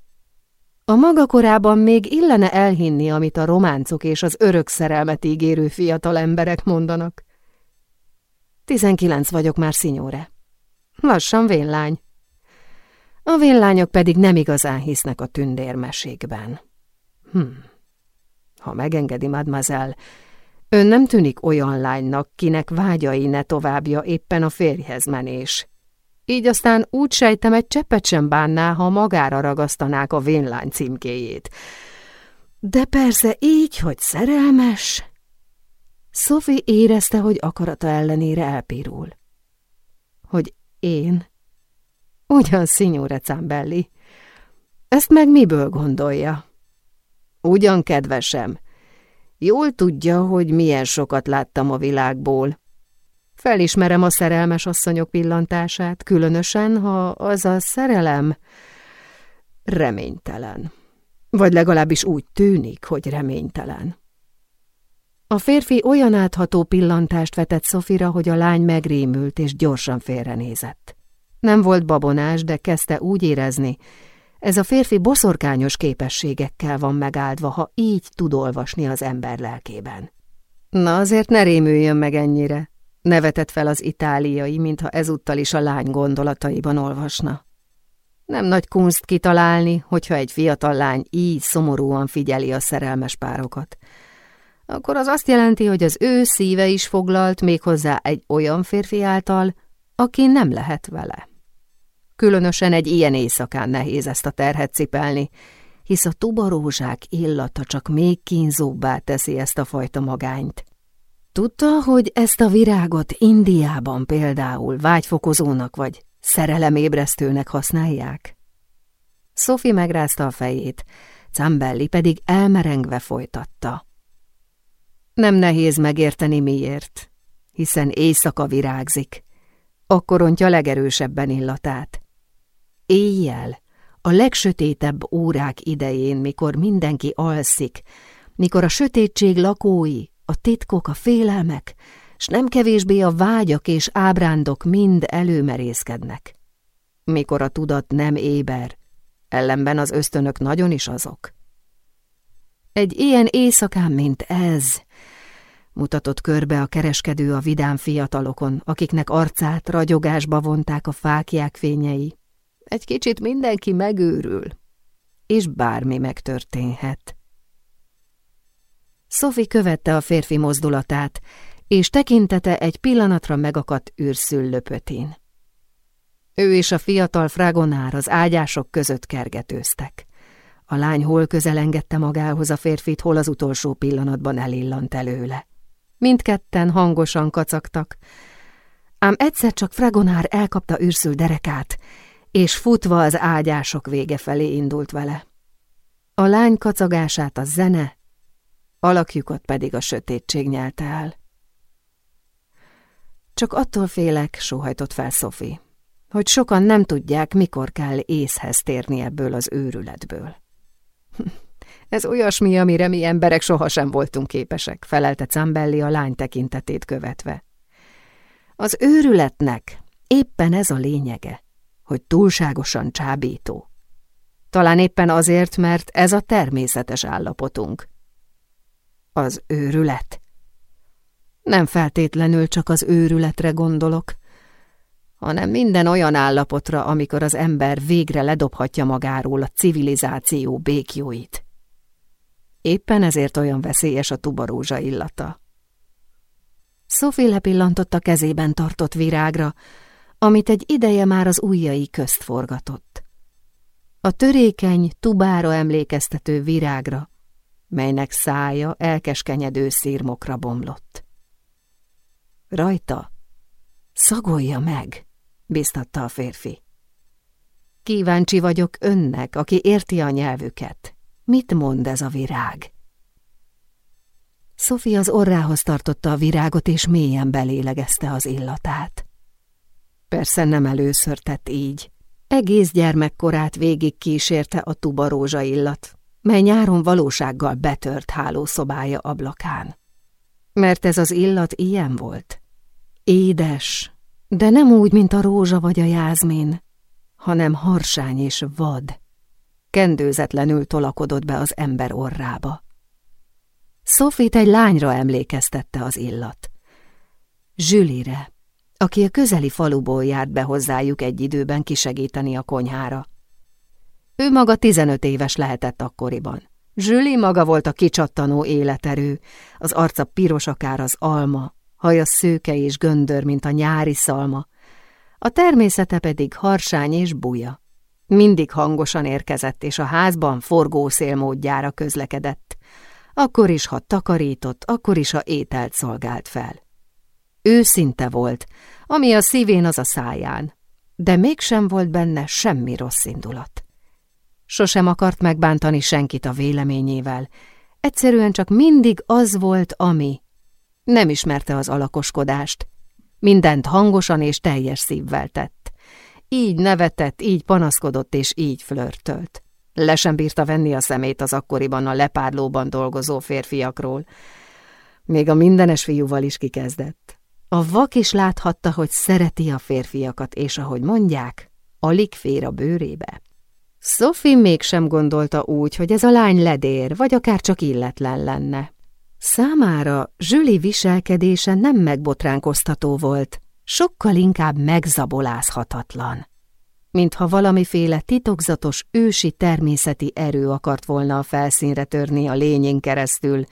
A maga korában még illene elhinni, amit a románcok és az örök szerelmet ígérő fiatal emberek mondanak. Tizenkilenc vagyok már, szinyóre. Lassan vénlány. A vénlányok pedig nem igazán hisznek a tündérmesékben. Hm. Ha megengedi, mademoiselle, ön nem tűnik olyan lánynak, kinek vágyai ne továbbja éppen a férjhez menés. Így aztán úgy sejtem, egy cseppet sem bánná, ha magára ragasztanák a vénlány címkéjét. De persze így, hogy szerelmes... Sophie érezte, hogy akarata ellenére elpirul. Hogy én? Ugyan, Signore Cambelli. Ezt meg miből gondolja? Ugyan, kedvesem. Jól tudja, hogy milyen sokat láttam a világból. Felismerem a szerelmes asszonyok pillantását, különösen, ha az a szerelem reménytelen. Vagy legalábbis úgy tűnik, hogy reménytelen. A férfi olyan átható pillantást vetett Szofira, hogy a lány megrémült és gyorsan félrenézett. Nem volt babonás, de kezdte úgy érezni, ez a férfi boszorkányos képességekkel van megáldva, ha így tud olvasni az ember lelkében. Na azért ne rémüljön meg ennyire, nevetett fel az itáliai, mintha ezúttal is a lány gondolataiban olvasna. Nem nagy kunst kitalálni, hogyha egy fiatal lány így szomorúan figyeli a szerelmes párokat akkor az azt jelenti, hogy az ő szíve is foglalt méghozzá egy olyan férfi által, aki nem lehet vele. Különösen egy ilyen éjszakán nehéz ezt a terhet cipelni, hisz a tubarózsák illata csak még kínzóbbá teszi ezt a fajta magányt. Tudta, hogy ezt a virágot Indiában például vágyfokozónak vagy szerelemébresztőnek használják? Sophie megrázta a fejét, Cambelli pedig elmerengve folytatta. Nem nehéz megérteni miért, hiszen éjszaka virágzik, akkor rontja legerősebben illatát. Éjjel, a legsötétebb órák idején, mikor mindenki alszik, mikor a sötétség lakói, a titkok, a félelmek, s nem kevésbé a vágyak és ábrándok mind előmerészkednek. Mikor a tudat nem éber, ellenben az ösztönök nagyon is azok. Egy ilyen éjszakán, mint ez, mutatott körbe a kereskedő a vidám fiatalokon, akiknek arcát ragyogásba vonták a fákják fényei. Egy kicsit mindenki megőrül, és bármi megtörténhet. Sophie követte a férfi mozdulatát, és tekintete egy pillanatra megakadt űrszüllöpötén. Ő és a fiatal fragonár az ágyások között kergetőztek. A lány hol közelengedte magához a férfit, hol az utolsó pillanatban elillant előle. Mindketten hangosan kacagtak, Ám egyszer csak Fragonár elkapta űrszül derekát, és futva az ágyások vége felé indult vele. A lány kacagását a zene, alakjukat pedig a sötétség nyelte el. Csak attól félek, sóhajtott fel Szofi, hogy sokan nem tudják, mikor kell észhez térni ebből az őrületből. Ez olyasmi, amire mi emberek sohasem voltunk képesek, felelte Cambelli a lány tekintetét követve. Az őrületnek éppen ez a lényege, hogy túlságosan csábító. Talán éppen azért, mert ez a természetes állapotunk. Az őrület. Nem feltétlenül csak az őrületre gondolok, hanem minden olyan állapotra, amikor az ember végre ledobhatja magáról a civilizáció békjóit. Éppen ezért olyan veszélyes a tubarózsa illata. Sophie lepillantott a kezében tartott virágra, amit egy ideje már az ujjai közt forgatott. A törékeny, tubára emlékeztető virágra, melynek szája elkeskenyedő szírmokra bomlott. Rajta szagolja meg, biztatta a férfi. Kíváncsi vagyok önnek, aki érti a nyelvüket. Mit mond ez a virág? Sophie az orrához tartotta a virágot, és mélyen belélegezte az illatát. Persze nem először tett így. Egész gyermekkorát végig kísérte a tubarózsa illat, mely nyáron valósággal betört hálószobája ablakán. Mert ez az illat ilyen volt. Édes, de nem úgy, mint a rózsa vagy a jázmin, hanem harsány és vad. Kendőzetlenül tolakodott be az ember orrába. Sofit egy lányra emlékeztette az illat. Zsülire, aki a közeli faluból járt be hozzájuk egy időben kisegíteni a konyhára. Ő maga tizenöt éves lehetett akkoriban. Zsüli maga volt a kicsattanó életerő, az arca piros akár az alma, haja szőke és göndör, mint a nyári szalma, a természete pedig harsány és buja. Mindig hangosan érkezett, és a házban forgószél módjára közlekedett, akkor is, ha takarított, akkor is, ha ételt szolgált fel. Őszinte volt, ami a szívén az a száján, de mégsem volt benne semmi rossz indulat. Sosem akart megbántani senkit a véleményével, egyszerűen csak mindig az volt, ami. Nem ismerte az alakoskodást, mindent hangosan és teljes szívvel tett. Így nevetett, így panaszkodott és így flörtölt. Le sem bírta venni a szemét az akkoriban a lepárlóban dolgozó férfiakról. Még a mindenes fiúval is kikezdett. A vak is láthatta, hogy szereti a férfiakat, és ahogy mondják, alig fér a bőrébe. Sophie mégsem gondolta úgy, hogy ez a lány ledér, vagy akár csak illetlen lenne. Számára Zsüli viselkedése nem megbotránkoztató volt, sokkal inkább megzabolázhatatlan mintha valamiféle titokzatos ősi természeti erő akart volna a felszínre törni a lényén keresztül,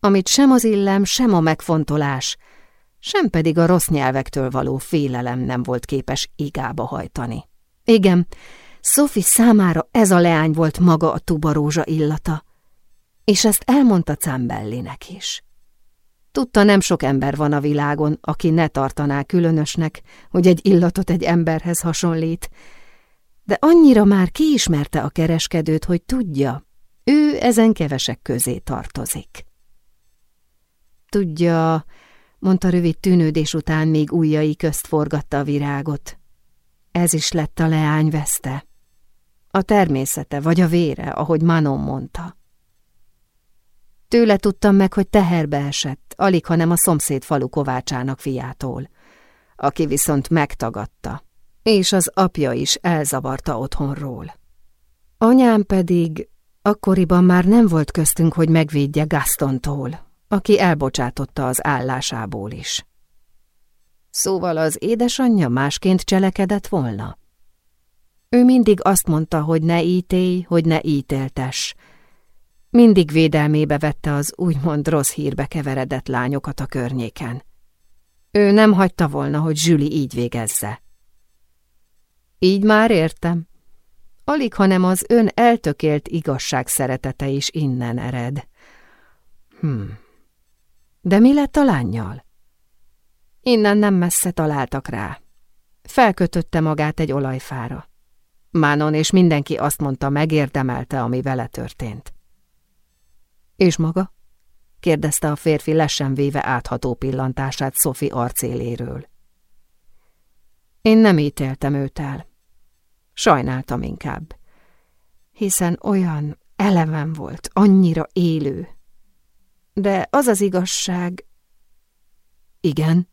amit sem az illem, sem a megfontolás, sem pedig a rossz nyelvektől való félelem nem volt képes igába hajtani. Igen, Sophie számára ez a leány volt maga a tubarózsa illata, és ezt elmondta Cambellinek is. Tudta, nem sok ember van a világon, aki ne tartaná különösnek, hogy egy illatot egy emberhez hasonlít, de annyira már kiismerte a kereskedőt, hogy tudja, ő ezen kevesek közé tartozik. Tudja, mondta rövid tűnődés után, még ujjai közt forgatta a virágot. Ez is lett a leány veszte. A természete vagy a vére, ahogy Manon mondta. Tőle tudtam meg, hogy teherbe esett, alig, hanem a szomszéd falu kovácsának fiától, aki viszont megtagadta, és az apja is elzavarta otthonról. Anyám pedig akkoriban már nem volt köztünk, hogy megvédje Gastontól, aki elbocsátotta az állásából is. Szóval az édesanyja másként cselekedett volna? Ő mindig azt mondta, hogy ne ítélj, hogy ne ítéltes, mindig védelmébe vette az úgymond rossz hírbe keveredett lányokat a környéken. Ő nem hagyta volna, hogy Zsüli így végezze. Így már értem. Alig, hanem az ön eltökélt igazság szeretete is innen ered. Hm. De mi lett a lányjal? Innen nem messze találtak rá. Felkötötte magát egy olajfára. Mánon és mindenki azt mondta, megérdemelte, ami vele történt. És maga? kérdezte a férfi lesen véve átható pillantását Szofi arcéléről. Én nem ítéltem őt el. Sajnáltam inkább, hiszen olyan eleven volt, annyira élő. De az az igazság... Igen?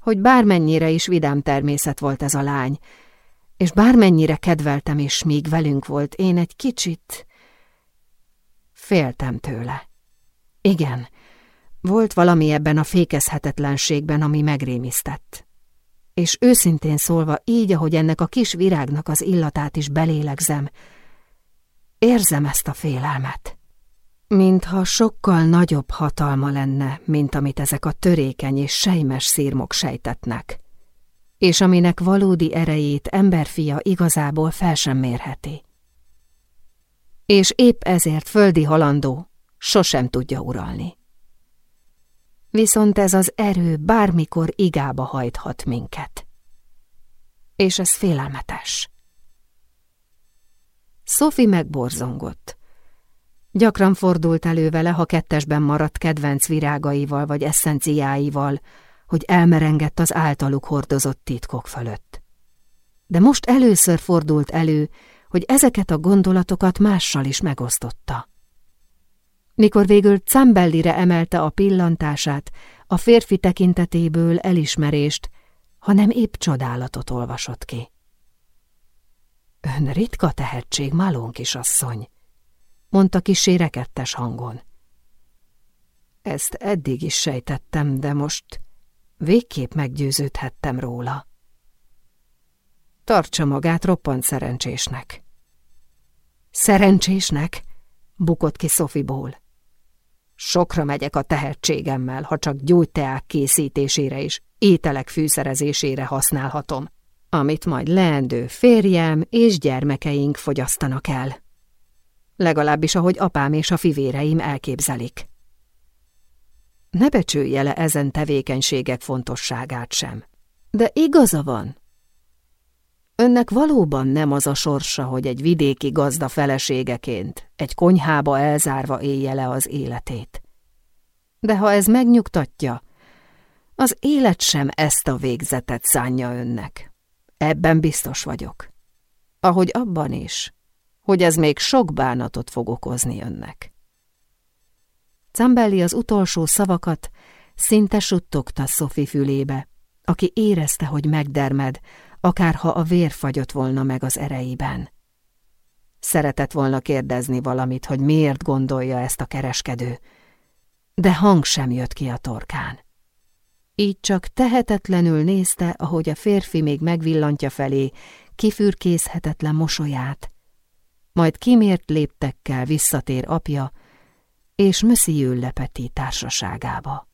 Hogy bármennyire is vidám természet volt ez a lány, és bármennyire kedveltem és még velünk volt, én egy kicsit... Féltem tőle. Igen, volt valami ebben a fékezhetetlenségben, ami megrémisztett. És őszintén szólva, így, ahogy ennek a kis virágnak az illatát is belélegzem, érzem ezt a félelmet. Mintha sokkal nagyobb hatalma lenne, mint amit ezek a törékeny és sejmes szírmok sejtetnek, és aminek valódi erejét emberfia igazából fel sem mérheti. És épp ezért földi halandó, sosem tudja uralni. Viszont ez az erő bármikor igába hajthat minket. És ez félelmetes. Sophie megborzongott. Gyakran fordult elő vele, ha kettesben maradt kedvenc virágaival vagy eszenciáival, hogy elmerengett az általuk hordozott titkok fölött. De most először fordult elő, hogy ezeket a gondolatokat mással is megosztotta. Mikor végül Cambellire emelte a pillantását, a férfi tekintetéből elismerést, hanem épp csodálatot olvasott ki. Ön ritka tehetség, Malón kisasszony, mondta kis rekettes hangon. Ezt eddig is sejtettem, de most végképp meggyőződhettem róla. Tartsa magát roppant szerencsésnek. Szerencsésnek? bukott ki Szofiból. Sokra megyek a tehetségemmel, ha csak gyógyteák készítésére és ételek fűszerezésére használhatom, amit majd leendő férjem és gyermekeink fogyasztanak el. Legalábbis, ahogy apám és a fivéreim elképzelik. Ne becsülje le ezen tevékenységek fontosságát sem. De igaza van. Önnek valóban nem az a sorsa, hogy egy vidéki gazda feleségeként, egy konyhába elzárva élje le az életét. De ha ez megnyugtatja, az élet sem ezt a végzetet szánja önnek. Ebben biztos vagyok. Ahogy abban is, hogy ez még sok bánatot fog okozni önnek. Cambelli az utolsó szavakat szinte suttogta Sophie fülébe, aki érezte, hogy megdermed, akárha a vér fagyott volna meg az erejében. Szeretett volna kérdezni valamit, hogy miért gondolja ezt a kereskedő, de hang sem jött ki a torkán. Így csak tehetetlenül nézte, ahogy a férfi még megvillantja felé kifürkészhetetlen mosolyát, majd kimért léptekkel visszatér apja, és Monsieur Lepeti társaságába.